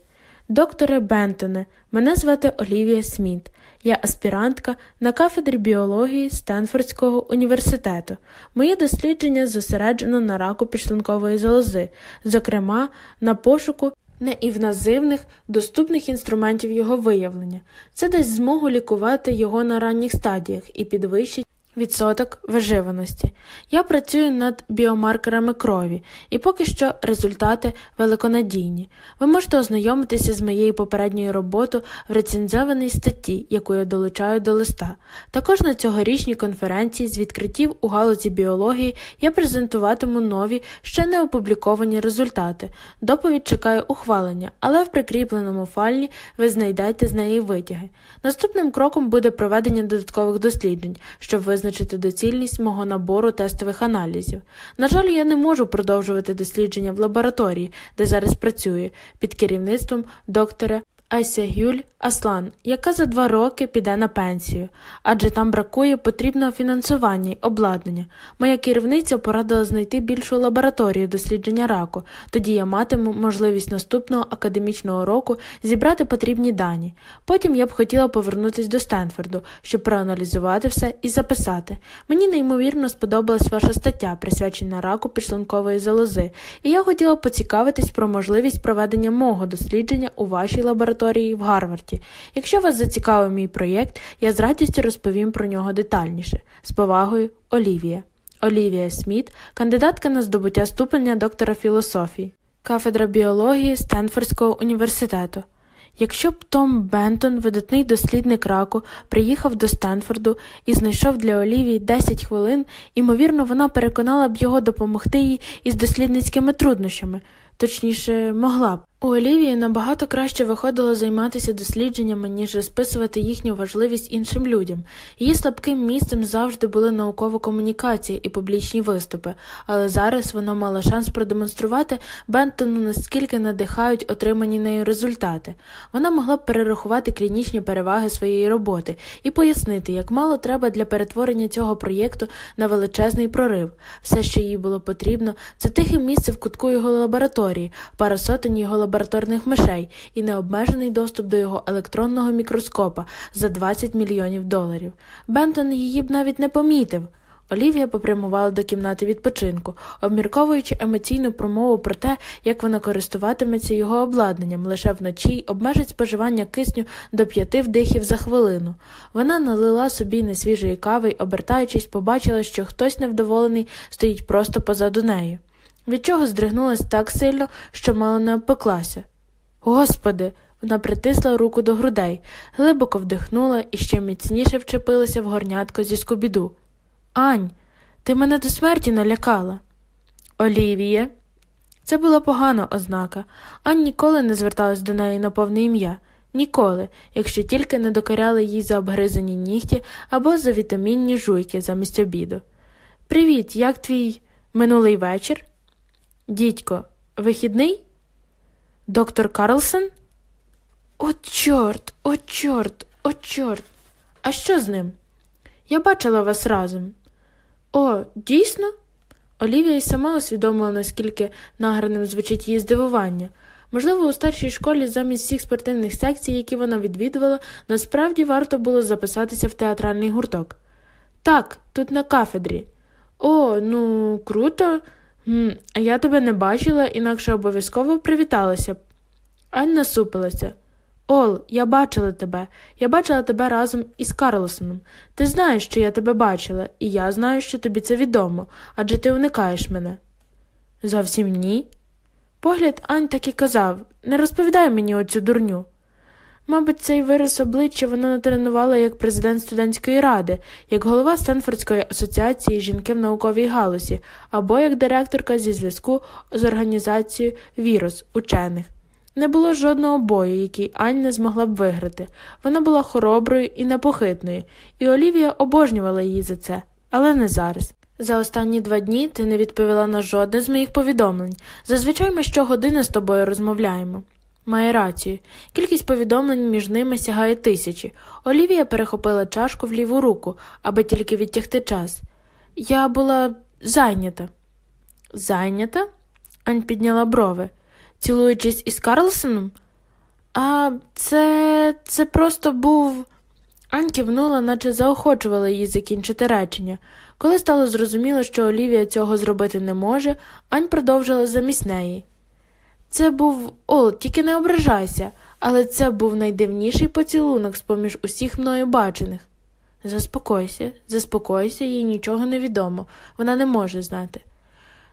Докторе Бентоне, мене звати Олівія Сміт. Я аспірантка на кафедрі біології Стенфордського університету. Моє дослідження зосереджено на раку підшлункової залози, зокрема на пошуку неінвазивних доступних інструментів його виявлення. Це дасть змогу лікувати його на ранніх стадіях і підвищить Відсоток виживаності. Я працюю над біомаркерами крові, і поки що результати великонадійні. Ви можете ознайомитися з моєю попередньою роботою в рецензованій статті, яку я долучаю до листа. Також на цьогорічній конференції з відкриттів у галузі біології я презентуватиму нові, ще не опубліковані результати. Доповідь чекає ухвалення, але в прикріпленому файлі ви знайдете з неї витяги. Наступним кроком буде проведення додаткових досліджень, щоб визначити доцільність мого набору тестових аналізів. На жаль, я не можу продовжувати дослідження в лабораторії, де зараз працюю, під керівництвом доктора Айсягюль Аслан, яка за два роки піде на пенсію, адже там бракує потрібного фінансування й обладнання. Моя керівниця порадила знайти більшу лабораторію дослідження раку, тоді я матиму можливість наступного академічного року зібрати потрібні дані. Потім я б хотіла повернутися до Стенфорду, щоб проаналізувати все і записати. Мені неймовірно сподобалась ваша стаття, присвячена раку підшлункової залози, і я хотіла поцікавитись про можливість проведення мого дослідження у вашій лабораторії в Гарварді. Якщо вас зацікавив мій проєкт, я з радістю розповім про нього детальніше. З повагою, Олівія. Олівія Сміт, кандидатка на здобуття ступеня доктора філософії, кафедра біології Стенфордського університету. Якщо б Том Бентон, видатний дослідник раку, приїхав до Стенфорду і знайшов для Олівії 10 хвилин, ймовірно, вона переконала б його допомогти їй із дослідницькими труднощами, точніше, могла б. У Олівії набагато краще виходило займатися дослідженнями, ніж розписувати їхню важливість іншим людям. Її слабким місцем завжди були наукова комунікація і публічні виступи, але зараз вона мала шанс продемонструвати Бентону, наскільки надихають отримані нею результати. Вона могла б перерахувати клінічні переваги своєї роботи і пояснити, як мало треба для перетворення цього проєкту на величезний прорив. Все, що їй було потрібно, це тихе місце в кутку його лабораторії, пара сотень його лабораторії лабораторних мишей і необмежений доступ до його електронного мікроскопа за 20 мільйонів доларів. Бентон її б навіть не помітив. Олівія попрямувала до кімнати відпочинку, обмірковуючи емоційну промову про те, як вона користуватиметься його обладнанням лише вночі й обмежить споживання кисню до п'яти вдихів за хвилину. Вона налила собі несвіжої кави й, обертаючись, побачила, що хтось невдоволений стоїть просто позаду неї від чого здригнулась так сильно, що мало не обпеклася. Господи. Вона притисла руку до грудей, глибоко вдихнула і ще міцніше вчепилася в горнятко зі скобіду. Ань, ти мене до смерті налякала. Олівіє. Це була погана ознака. Ань ніколи не зверталась до неї на повне ім'я. Ніколи, якщо тільки не докоряли їй за обгризані нігті або за вітамінні жуйки замість обіду. Привіт, як твій минулий вечір? Дідько, вихідний? Доктор Карлсон? О, чорт, о, чорт, о, чорт. А що з ним? Я бачила вас разом. О, дійсно? Олівія й сама усвідомила, наскільки награним звучить її здивування. Можливо, у старшій школі замість всіх спортивних секцій, які вона відвідувала, насправді варто було записатися в театральний гурток. Так, тут на кафедрі. О, ну, круто. А я тебе не бачила, інакше обов'язково привіталася б. Ань насупилася. Ол, я бачила тебе. Я бачила тебе разом із Карлосоном. Ти знаєш, що я тебе бачила, і я знаю, що тобі це відомо, адже ти уникаєш мене. Зовсім ні. Погляд Ань так і казав не розповідай мені оцю дурню. Мабуть, цей вираз обличчя вона натренувала як президент студентської ради, як голова Стенфордської асоціації жінки в науковій галузі, або як директорка зі зв'язку з організацією Вірус учених. Не було жодного бою, який Ань не змогла б виграти. Вона була хороброю і непохитною, і Олівія обожнювала її за це, але не зараз. За останні два дні ти не відповіла на жодне з моїх повідомлень. Зазвичай ми щогодини з тобою розмовляємо. Має рацію. Кількість повідомлень між ними сягає тисячі. Олівія перехопила чашку в ліву руку, аби тільки відтягти час. Я була зайнята. Зайнята? Ань підняла брови. Цілуючись із Карлсоном? А це це просто був. Ань кивнула, наче заохочувала її закінчити речення. Коли стало зрозуміло, що Олівія цього зробити не може, Ань продовжила замість неї. Це був Ол, тільки не ображайся, але це був найдивніший поцілунок з поміж усіх мною бачених. Заспокойся, заспокойся, їй нічого не відомо, вона не може знати.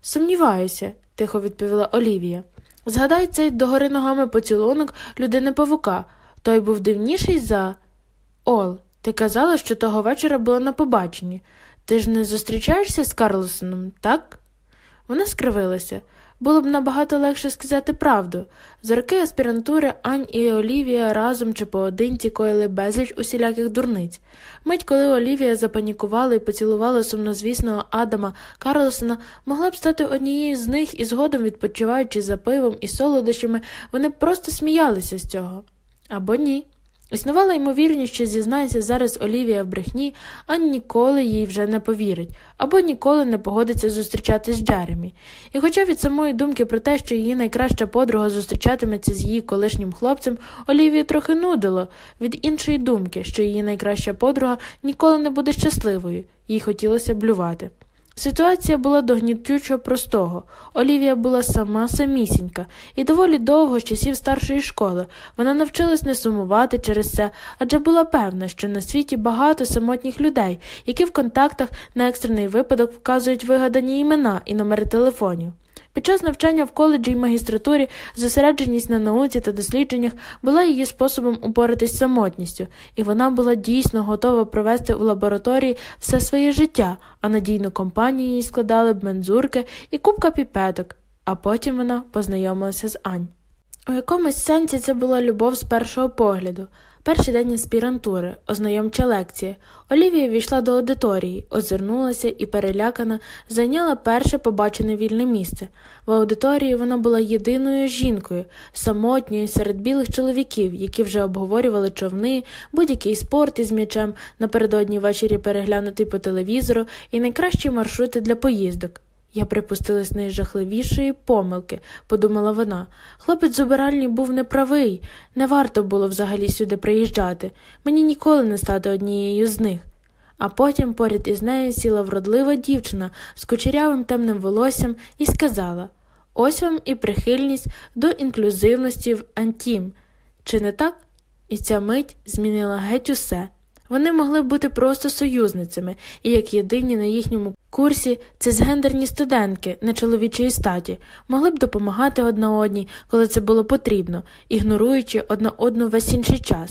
Сумніваюся, тихо відповіла Олівія. Згадай цей догори ногами поцілунок людини павука. Той був дивніший за. Ол, ти казала, що того вечора було на побаченні. Ти ж не зустрічаєшся з Карлосоном, так? Вона скривилася. Було б набагато легше сказати правду. За роки аспірантури Ань і Олівія разом чи поодинці коїли безліч усіляких дурниць. Мить, коли Олівія запанікувала і поцілувала сумнозвісного Адама Карлосона, могла б стати однією з них і згодом, відпочиваючи за пивом і солодощами, вони просто сміялися з цього. Або ні. Існувала ймовірність, що зізнається зараз Олівія в брехні, а ніколи їй вже не повірить, або ніколи не погодиться зустрічатись з Джеремі. І хоча від самої думки про те, що її найкраща подруга зустрічатиметься з її колишнім хлопцем, Олівію трохи нудило від іншої думки, що її найкраща подруга ніколи не буде щасливою, їй хотілося блювати. Ситуація була до гнітючо простого. Олівія була сама самісінька, і доволі довго з часів старшої школи вона навчилась не сумувати через це, адже була певна, що на світі багато самотніх людей, які в контактах на екстрений випадок вказують вигадані імена і номери телефонів. Під час навчання в коледжі й магістратурі зосередженість на науці та дослідженнях була її способом упоратись з самотністю, і вона була дійсно готова провести у лабораторії все своє життя, а надійну компанію їй складали б мензурки і купка піпеток, а потім вона познайомилася з Ань. У якомусь сенсі це була любов з першого погляду. Перший день аспірантури, ознайомча лекція. Олівія війшла до аудиторії, озирнулася і, перелякана, зайняла перше побачене вільне місце. В аудиторії вона була єдиною жінкою, самотньою серед білих чоловіків, які вже обговорювали човни, будь-який спорт із м'ячем, напередодні ввечері переглянутий по телевізору і найкращі маршрути для поїздок. Я припустилась найжахливішої помилки, подумала вона. Хлопець з убиральні був неправий, не варто було взагалі сюди приїжджати. Мені ніколи не стати однією з них. А потім поряд із нею сіла вродлива дівчина з кучерявим темним волоссям і сказала Ось вам і прихильність до інклюзивності в Антім. Чи не так? І ця мить змінила геть усе. Вони могли б бути просто союзницями, і як єдині на їхньому курсі цисгендерні студентки на чоловічій статі могли б допомагати одна одній, коли це було потрібно, ігноруючи одна одну весь інший час.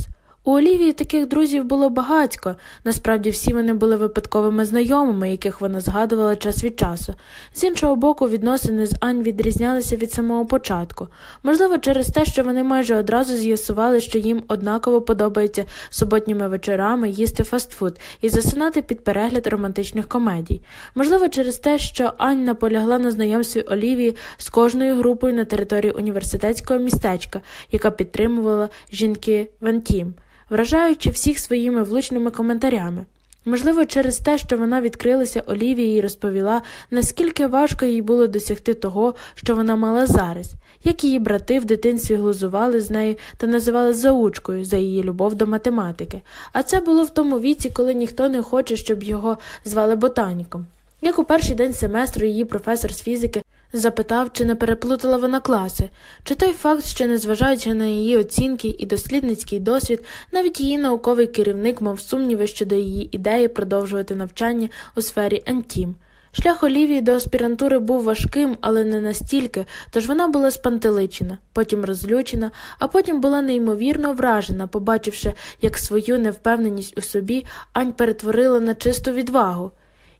У Олівії таких друзів було багатько, насправді всі вони були випадковими знайомими, яких вона згадувала час від часу. З іншого боку, відносини з Ань відрізнялися від самого початку, можливо, через те, що вони майже одразу з'ясували, що їм однаково подобається суботніми вечорами їсти фастфуд і засинати під перегляд романтичних комедій. Можливо, через те, що Ань наполягла на знайомстві Олівії з кожною групою на території університетського містечка, яка підтримувала жінки Вантім вражаючи всіх своїми влучними коментарями. Можливо, через те, що вона відкрилася Олівії і розповіла, наскільки важко їй було досягти того, що вона мала зараз, як її брати в дитинстві глузували з нею та називали заучкою за її любов до математики, а це було в тому віці, коли ніхто не хоче, щоб його звали ботаніком. Як у перший день семестру її професор з фізики запитав, чи не переплутала вона класи, чи той факт, що, незважаючи на її оцінки і дослідницький досвід, навіть її науковий керівник мав сумніви щодо її ідеї продовжувати навчання у сфері ентім. Шлях Олівії до аспірантури був важким, але не настільки, тож вона була спантеличена, потім розлючена, а потім була неймовірно вражена, побачивши, як свою невпевненість у собі Ань перетворила на чисту відвагу.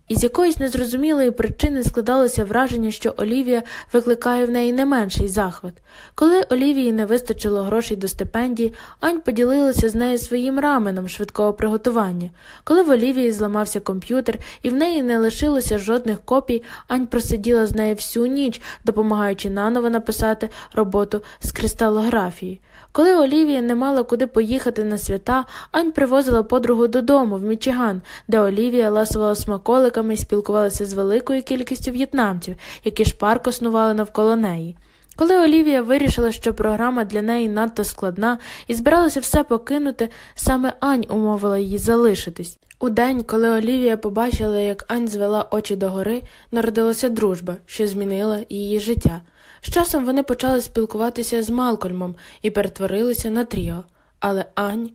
Із якоїсь незрозумілої причини складалося враження, що Олівія викликає в неї не менший захват. Коли Олівії не вистачило грошей до стипендії, Ань поділилася з нею своїм раменом швидкого приготування. Коли в Олівії зламався комп'ютер і в неї не лишилося жодних копій, Ань просиділа з нею всю ніч, допомагаючи наново написати роботу з кристалографії. Коли Олівія не мала куди поїхати на свята, Ань привозила подругу додому, в Мічиган, де Олівія ласувала смаколиками і спілкувалася з великою кількістю в'єтнамців, які шпарко снували навколо неї. Коли Олівія вирішила, що програма для неї надто складна і збиралася все покинути, саме Ань умовила її залишитись. У день, коли Олівія побачила, як Ань звела очі догори, народилася дружба, що змінила її життя. З часом вони почали спілкуватися з Малкольмом і перетворилися на тріо. Але Ань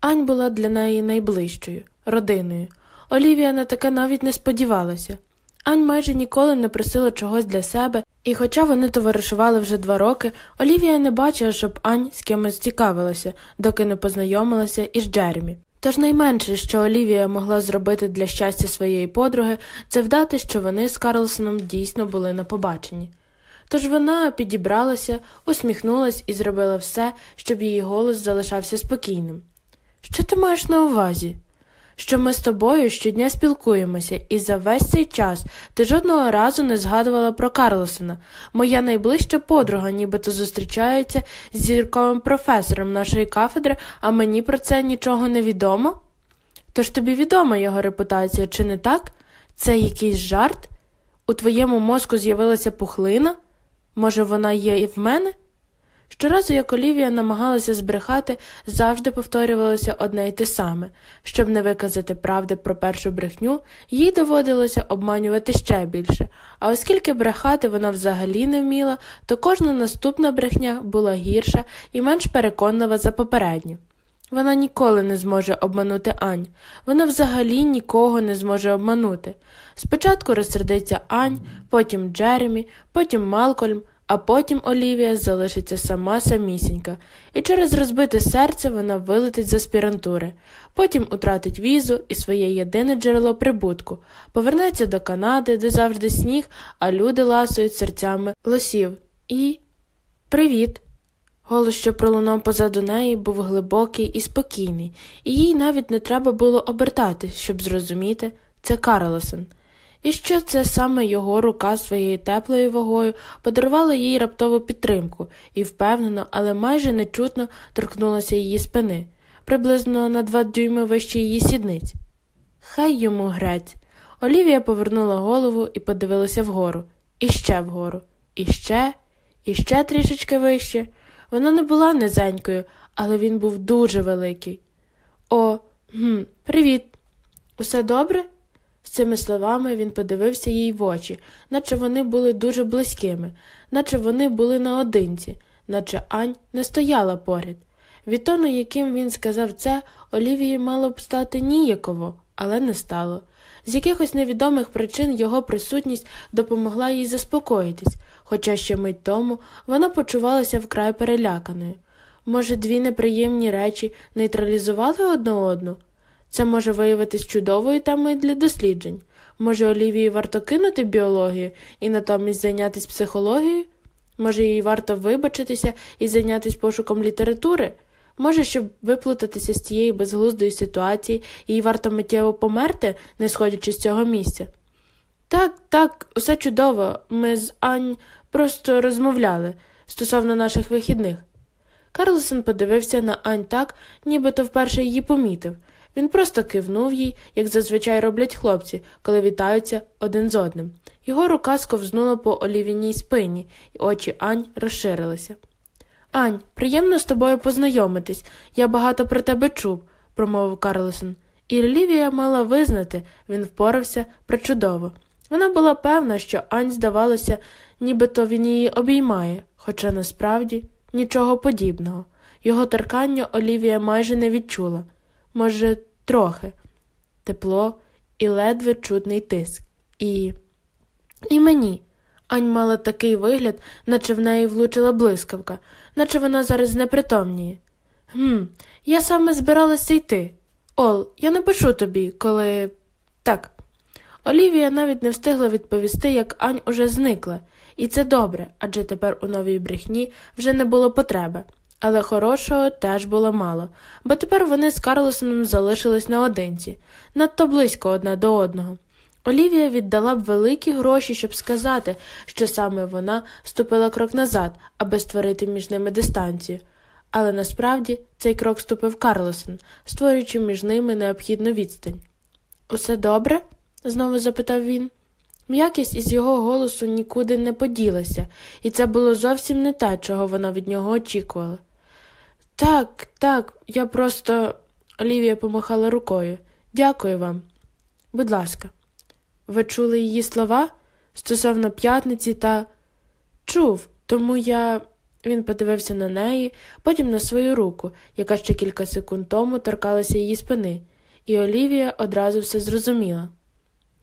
Ань була для неї найближчою, родиною. Олівія на таке навіть не сподівалася. Ань майже ніколи не просила чогось для себе, і, хоча вони товаришували вже два роки, Олівія не бачила, щоб Ань з кимось цікавилася, доки не познайомилася із Джеремі. Тож найменше, що Олівія могла зробити для щастя своєї подруги, це вдати, що вони з Карлсоном дійсно були на побаченні. Тож вона підібралася, усміхнулась і зробила все, щоб її голос залишався спокійним. Що ти маєш на увазі? Що ми з тобою щодня спілкуємося, і за весь цей час ти жодного разу не згадувала про Карлосона. Моя найближча подруга, нібито зустрічається з зірковим професором нашої кафедри, а мені про це нічого не відомо? Тож тобі відома його репутація, чи не так? Це якийсь жарт? У твоєму мозку з'явилася пухлина? Може, вона є і в мене? Щоразу, як Олівія намагалася збрехати, завжди повторювалося одне й те саме. Щоб не виказати правди про першу брехню, їй доводилося обманювати ще більше, а оскільки брехати вона взагалі не вміла, то кожна наступна брехня була гірша і менш переконлива за попередню. Вона ніколи не зможе обманути Ань, вона взагалі нікого не зможе обманути. Спочатку розсердиться Ань, потім Джеремі, потім Малкольм, а потім Олівія залишиться сама самісінька, і через розбите серце вона вилетить з аспірантури, потім утратить візу і своє єдине джерело прибутку, повернеться до Канади, де завжди сніг, а люди ласують серцями лосів. І. Привіт! Голос, що пролунав позаду неї, був глибокий і спокійний, і їй навіть не треба було обертатись, щоб зрозуміти це Карлосон. І що це саме його рука своєю теплою вагою подарувала їй раптову підтримку і впевнено, але майже нечутно торкнулася її спини, приблизно на два дюйми вище її сідниць. Хай йому грець. Олівія повернула голову і подивилася вгору, і ще вгору, і ще, і ще трішечки вище. Вона не була низенькою, але він був дуже великий. О, гм, привіт. Усе добре? З цими словами він подивився їй в очі, наче вони були дуже близькими, наче вони були наодинці, наче Ань не стояла поряд. Від тону, яким він сказав це, Олівії мало б стати ніяково, але не стало. З якихось невідомих причин його присутність допомогла їй заспокоїтись, хоча ще мить тому вона почувалася вкрай переляканою. Може, дві неприємні речі нейтралізували одну одну? Це може виявитись чудовою темою для досліджень. Може, Олівії варто кинути біологію і натомість зайнятися психологією? Може, їй варто вибачитися і зайнятися пошуком літератури? Може, щоб виплутатися з цієї безглуздої ситуації, їй варто миттєво померти, не сходячи з цього місця? Так, так, усе чудово. Ми з Ань просто розмовляли стосовно наших вихідних. Карлсон подивився на Ань так, нібито вперше її помітив. Він просто кивнув їй, як зазвичай роблять хлопці, коли вітаються один з одним. Його рука сковзнула по олівіній спині, і очі Ань розширилися. Ань, приємно з тобою познайомитись. Я багато про тебе чув, промовив Карлсон. І Лівія мала визнати, він впорався причудово. Вона була певна, що Ань здавалося, нібито він її обіймає, хоча насправді нічого подібного. Його торкання Олівія майже не відчула, може, трохи тепло і ледве чутний тиск. І. І мені. Ань мала такий вигляд, наче в неї влучила блискавка, наче вона зараз непритомніє. Гм, я саме збиралася йти. Ол, я напишу тобі, коли. Так. Олівія навіть не встигла відповісти, як Ань уже зникла, і це добре, адже тепер у новій брехні вже не було потреби. Але хорошого теж було мало, бо тепер вони з Карлосоном залишились наодинці, надто близько одне до одного. Олівія віддала б великі гроші, щоб сказати, що саме вона ступила крок назад, аби створити між ними дистанцію. Але насправді цей крок ступив Карлосон, створюючи між ними необхідну відстань. Усе добре? знову запитав він. М'якість із його голосу нікуди не поділася, і це було зовсім не те, чого вона від нього очікувала. Так, так, я просто. Олівія помахала рукою. Дякую вам. Будь ласка. Ви чули її слова стосовно п'ятниці та чув, тому я. Він подивився на неї, потім на свою руку, яка ще кілька секунд тому торкалася її спини, і Олівія одразу все зрозуміла.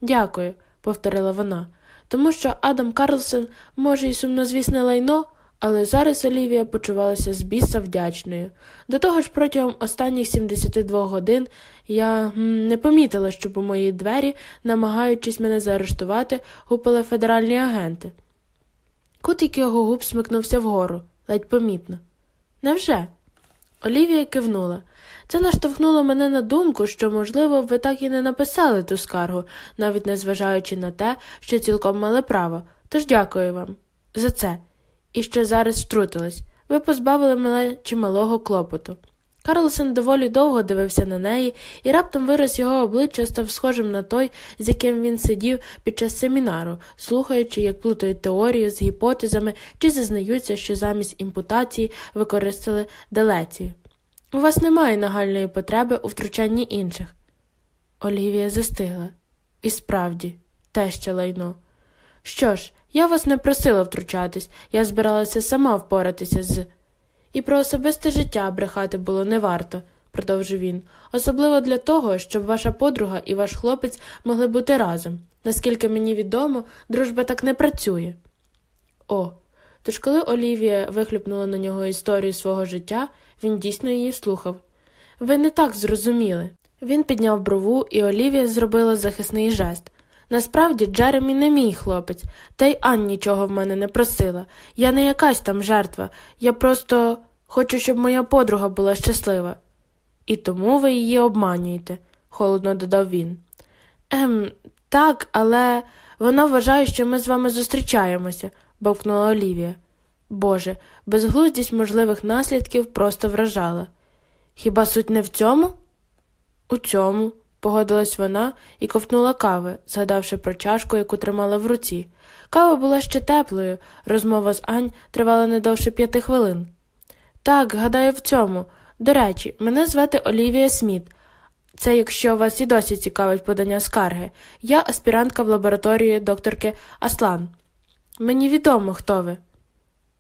Дякую, повторила вона, тому що Адам Карлсон може й сумнозвісне лайно, але зараз Олівія почувалася з біса вдячною. До того ж, протягом останніх 72 годин я не помітила, щоб у мої двері, намагаючись мене заарештувати, гупили федеральні агенти. Кутик його губ смикнувся вгору, ледь помітно. Невже? Олівія кивнула. Це наштовхнуло мене на думку, що, можливо, ви так і не написали ту скаргу, навіть незважаючи на те, що цілком мали право. Тож дякую вам за це. І що зараз втрутилась. Ви позбавили мене чималого клопоту. Карлсон доволі довго дивився на неї, і раптом вираз його обличчя став схожим на той, з яким він сидів під час семінару, слухаючи, як плутають теорію з гіпотезами чи зазнаються, що замість імпутації використали делецію. У вас немає нагальної потреби у втручанні інших. Олівія застигла. І справді, те ще лайно. Що ж, я вас не просила втручатись, я збиралася сама впоратися з. І про особисте життя брехати було не варто, продовжив він, особливо для того, щоб ваша подруга і ваш хлопець могли бути разом. Наскільки мені відомо, дружба так не працює. О, тож коли Олівія вихлюпнула на нього історію свого життя, він дійсно її слухав. Ви не так зрозуміли. Він підняв брову, і Олівія зробила захисний жест. Насправді, Джеремі не мій хлопець, та й Ан нічого в мене не просила. Я не якась там жертва. Я просто хочу, щоб моя подруга була щаслива. І тому ви її обманюєте, холодно додав він. Ем, так, але вона вважає, що ми з вами зустрічаємося, бовкнула Олівія. Боже, безглуздість можливих наслідків просто вражала. Хіба суть не в цьому? У цьому, погодилась вона і ковтнула кави, згадавши про чашку, яку тримала в руці. Кава була ще теплою, розмова з Ань тривала не довше п'яти хвилин. Так, гадаю, в цьому. До речі, мене звати Олівія Сміт. Це якщо вас і досі цікавить подання скарги. Я аспірантка в лабораторії докторки Аслан. Мені відомо, хто ви.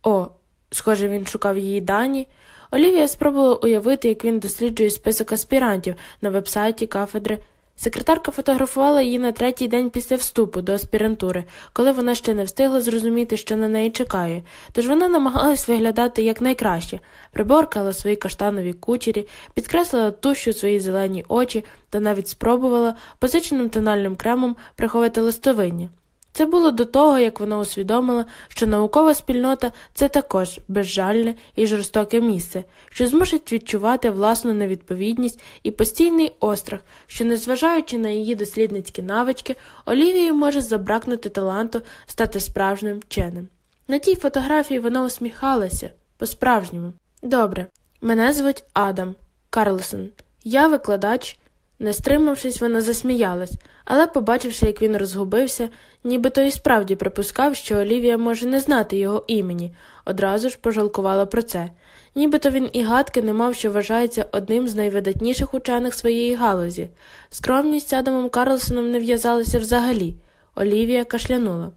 О, схоже, він шукав її дані. Олівія спробувала уявити, як він досліджує список аспірантів на вебсайті кафедри. Секретарка фотографувала її на третій день після вступу до аспірантури, коли вона ще не встигла зрозуміти, що на неї чекає, тож вона намагалась виглядати якнайкраще, приборкала свої каштанові кучері, підкреслила тущу свої зелені очі та навіть спробувала позиченим тональним кремом приховати листовиння. Це було до того, як вона усвідомила, що наукова спільнота це також безжальне і жорстоке місце, що змусить відчувати власну невідповідність і постійний острах, що, незважаючи на її дослідницькі навички, Олівії може забракнути таланту стати справжнім вченим. На тій фотографії вона усміхалася по-справжньому. Добре, мене звуть Адам Карлсон. Я викладач. Не стримавшись, вона засміялась, але, побачивши, як він розгубився, нібито і справді припускав, що Олівія може не знати його імені, одразу ж пожалкувала про це. Нібито він і гадки не мав, що вважається одним з найвидатніших учених своєї галузі. Скромність з Адамом Карлсоном не в'язалася взагалі. Олівія кашлянула.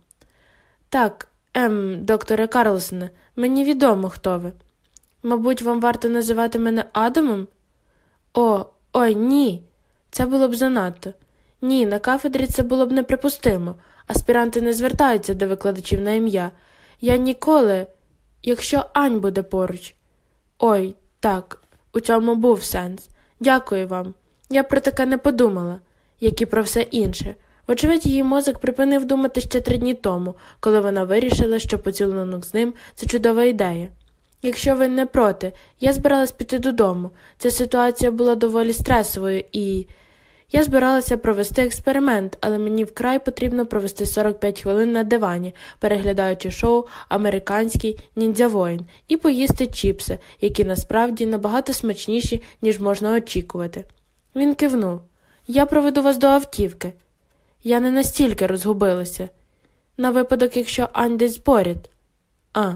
Так, ем, докторе Карлсоне, мені відомо, хто ви. Мабуть, вам варто називати мене Адамом? О, ой, ні. Це було б занадто. Ні, на кафедрі це було б неприпустимо. Аспіранти не звертаються до викладачів на ім'я. Я ніколи, якщо Ань буде поруч. Ой, так, у цьому був сенс. Дякую вам. Я про таке не подумала, як і про все інше. Вочевидь, її мозок припинив думати ще три дні тому, коли вона вирішила, що поцілунок з ним це чудова ідея. Якщо ви не проти, я збиралась піти додому. Ця ситуація була доволі стресовою і. Я збиралася провести експеримент, але мені вкрай потрібно провести 45 хвилин на дивані, переглядаючи шоу Американський ніндзя воїн і поїсти чіпси, які насправді набагато смачніші, ніж можна очікувати. Він кивнув Я проведу вас до автівки. Я не настільки розгубилася. На випадок, якщо Ань десь поряд. А.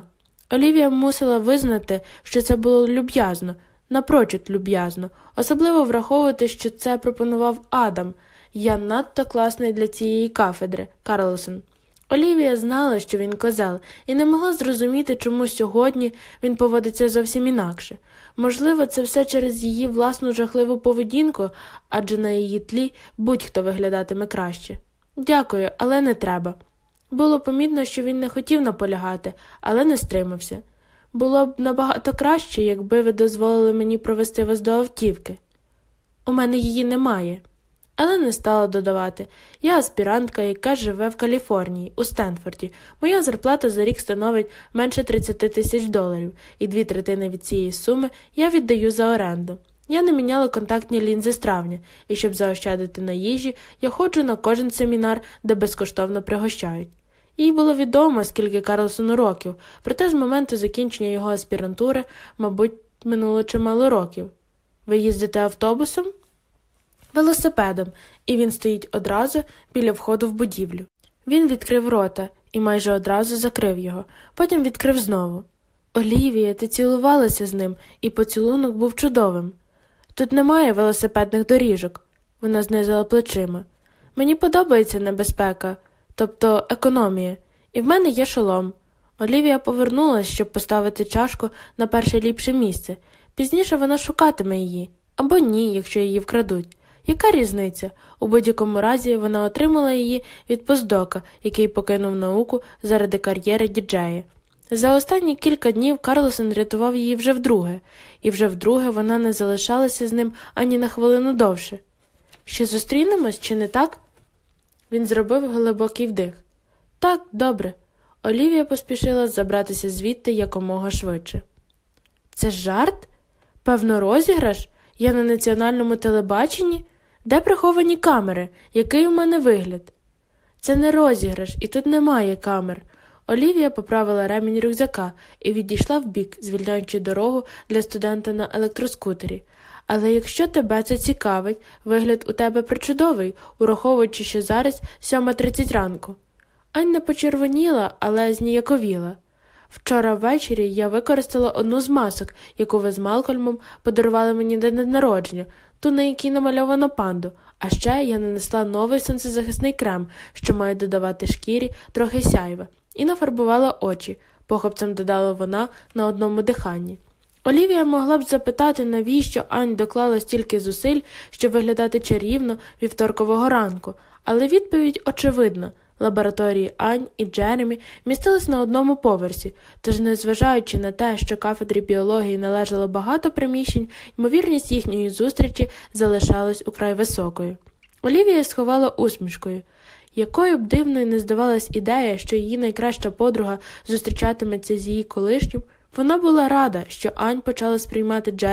Олівія мусила визнати, що це було люб'язно, напрочуд люб'язно, особливо враховувати, що це пропонував Адам. Я надто класний для цієї кафедри, Карлсон. Олівія знала, що він козел, і не могла зрозуміти, чому сьогодні він поводиться зовсім інакше. Можливо, це все через її власну жахливу поведінку, адже на її тлі будь-хто виглядатиме краще. Дякую, але не треба. Було помітно, що він не хотів наполягати, але не стримався. Було б набагато краще, якби ви дозволили мені провести вас до автівки. У мене її немає. Але не стала додавати я аспірантка, яка живе в Каліфорнії, у Стенфорді. Моя зарплата за рік становить менше 30 тисяч доларів, і дві третини від цієї суми я віддаю за оренду. Я не міняла контактні лінзи з травня, і щоб заощадити на їжі, я ходжу на кожен семінар, де безкоштовно пригощають. Їй було відомо, скільки Карлсону років, проте з моменту закінчення його аспірантури, мабуть, минуло чимало років. Ви їздите автобусом? Велосипедом, і він стоїть одразу біля входу в будівлю. Він відкрив рота і майже одразу закрив його, потім відкрив знову. Олівія, ти цілувалася з ним, і поцілунок був чудовим. Тут немає велосипедних доріжок. Вона знизила плечима. Мені подобається небезпека тобто економія, і в мене є шолом. Олівія повернулася, щоб поставити чашку на перше ліпше місце. Пізніше вона шукатиме її або ні, якщо її вкрадуть. Яка різниця? У будь-якому разі вона отримала її від поздока, який покинув науку заради кар'єри діджея. За останні кілька днів Карлсон рятував її вже вдруге, і вже вдруге вона не залишалася з ним ані на хвилину довше. Ще зустрінемось, чи не так? Він зробив глибокий вдих. Так, добре. Олівія поспішила забратися звідти якомога швидше. Це жарт? Певно, розіграш? Я на національному телебаченні? Де приховані камери? Який у мене вигляд? Це не розіграш, і тут немає камер. Олівія поправила ремінь рюкзака і відійшла вбік, звільняючи дорогу для студента на електроскутері. Але якщо тебе це цікавить, вигляд у тебе причудовий, ураховуючи, що зараз 7.30 ранку. Анна почервоніла, але зніяковіла. Вчора ввечері я використала одну з масок, яку ви з Малкольмом подарували мені до народження, ту, на якій намальовано панду, а ще я нанесла новий сонцезахисний крем, що має додавати шкірі трохи сяйва, і нафарбувала очі, похопцем додала вона на одному диханні. Олівія могла б запитати, навіщо Ань доклала стільки зусиль, щоб виглядати чарівно вівторкового ранку, але відповідь очевидна. Лабораторії Ань і Джеремі містились на одному поверсі, тож, незважаючи на те, що кафедрі біології належало багато приміщень, ймовірність їхньої зустрічі залишалась украй високою. Олівія сховала усмішкою. Якою б дивною не здавалась ідея, що її найкраща подруга зустрічатиметься з її колишнім, вона була рада, що Ань почала сприймати Джеремі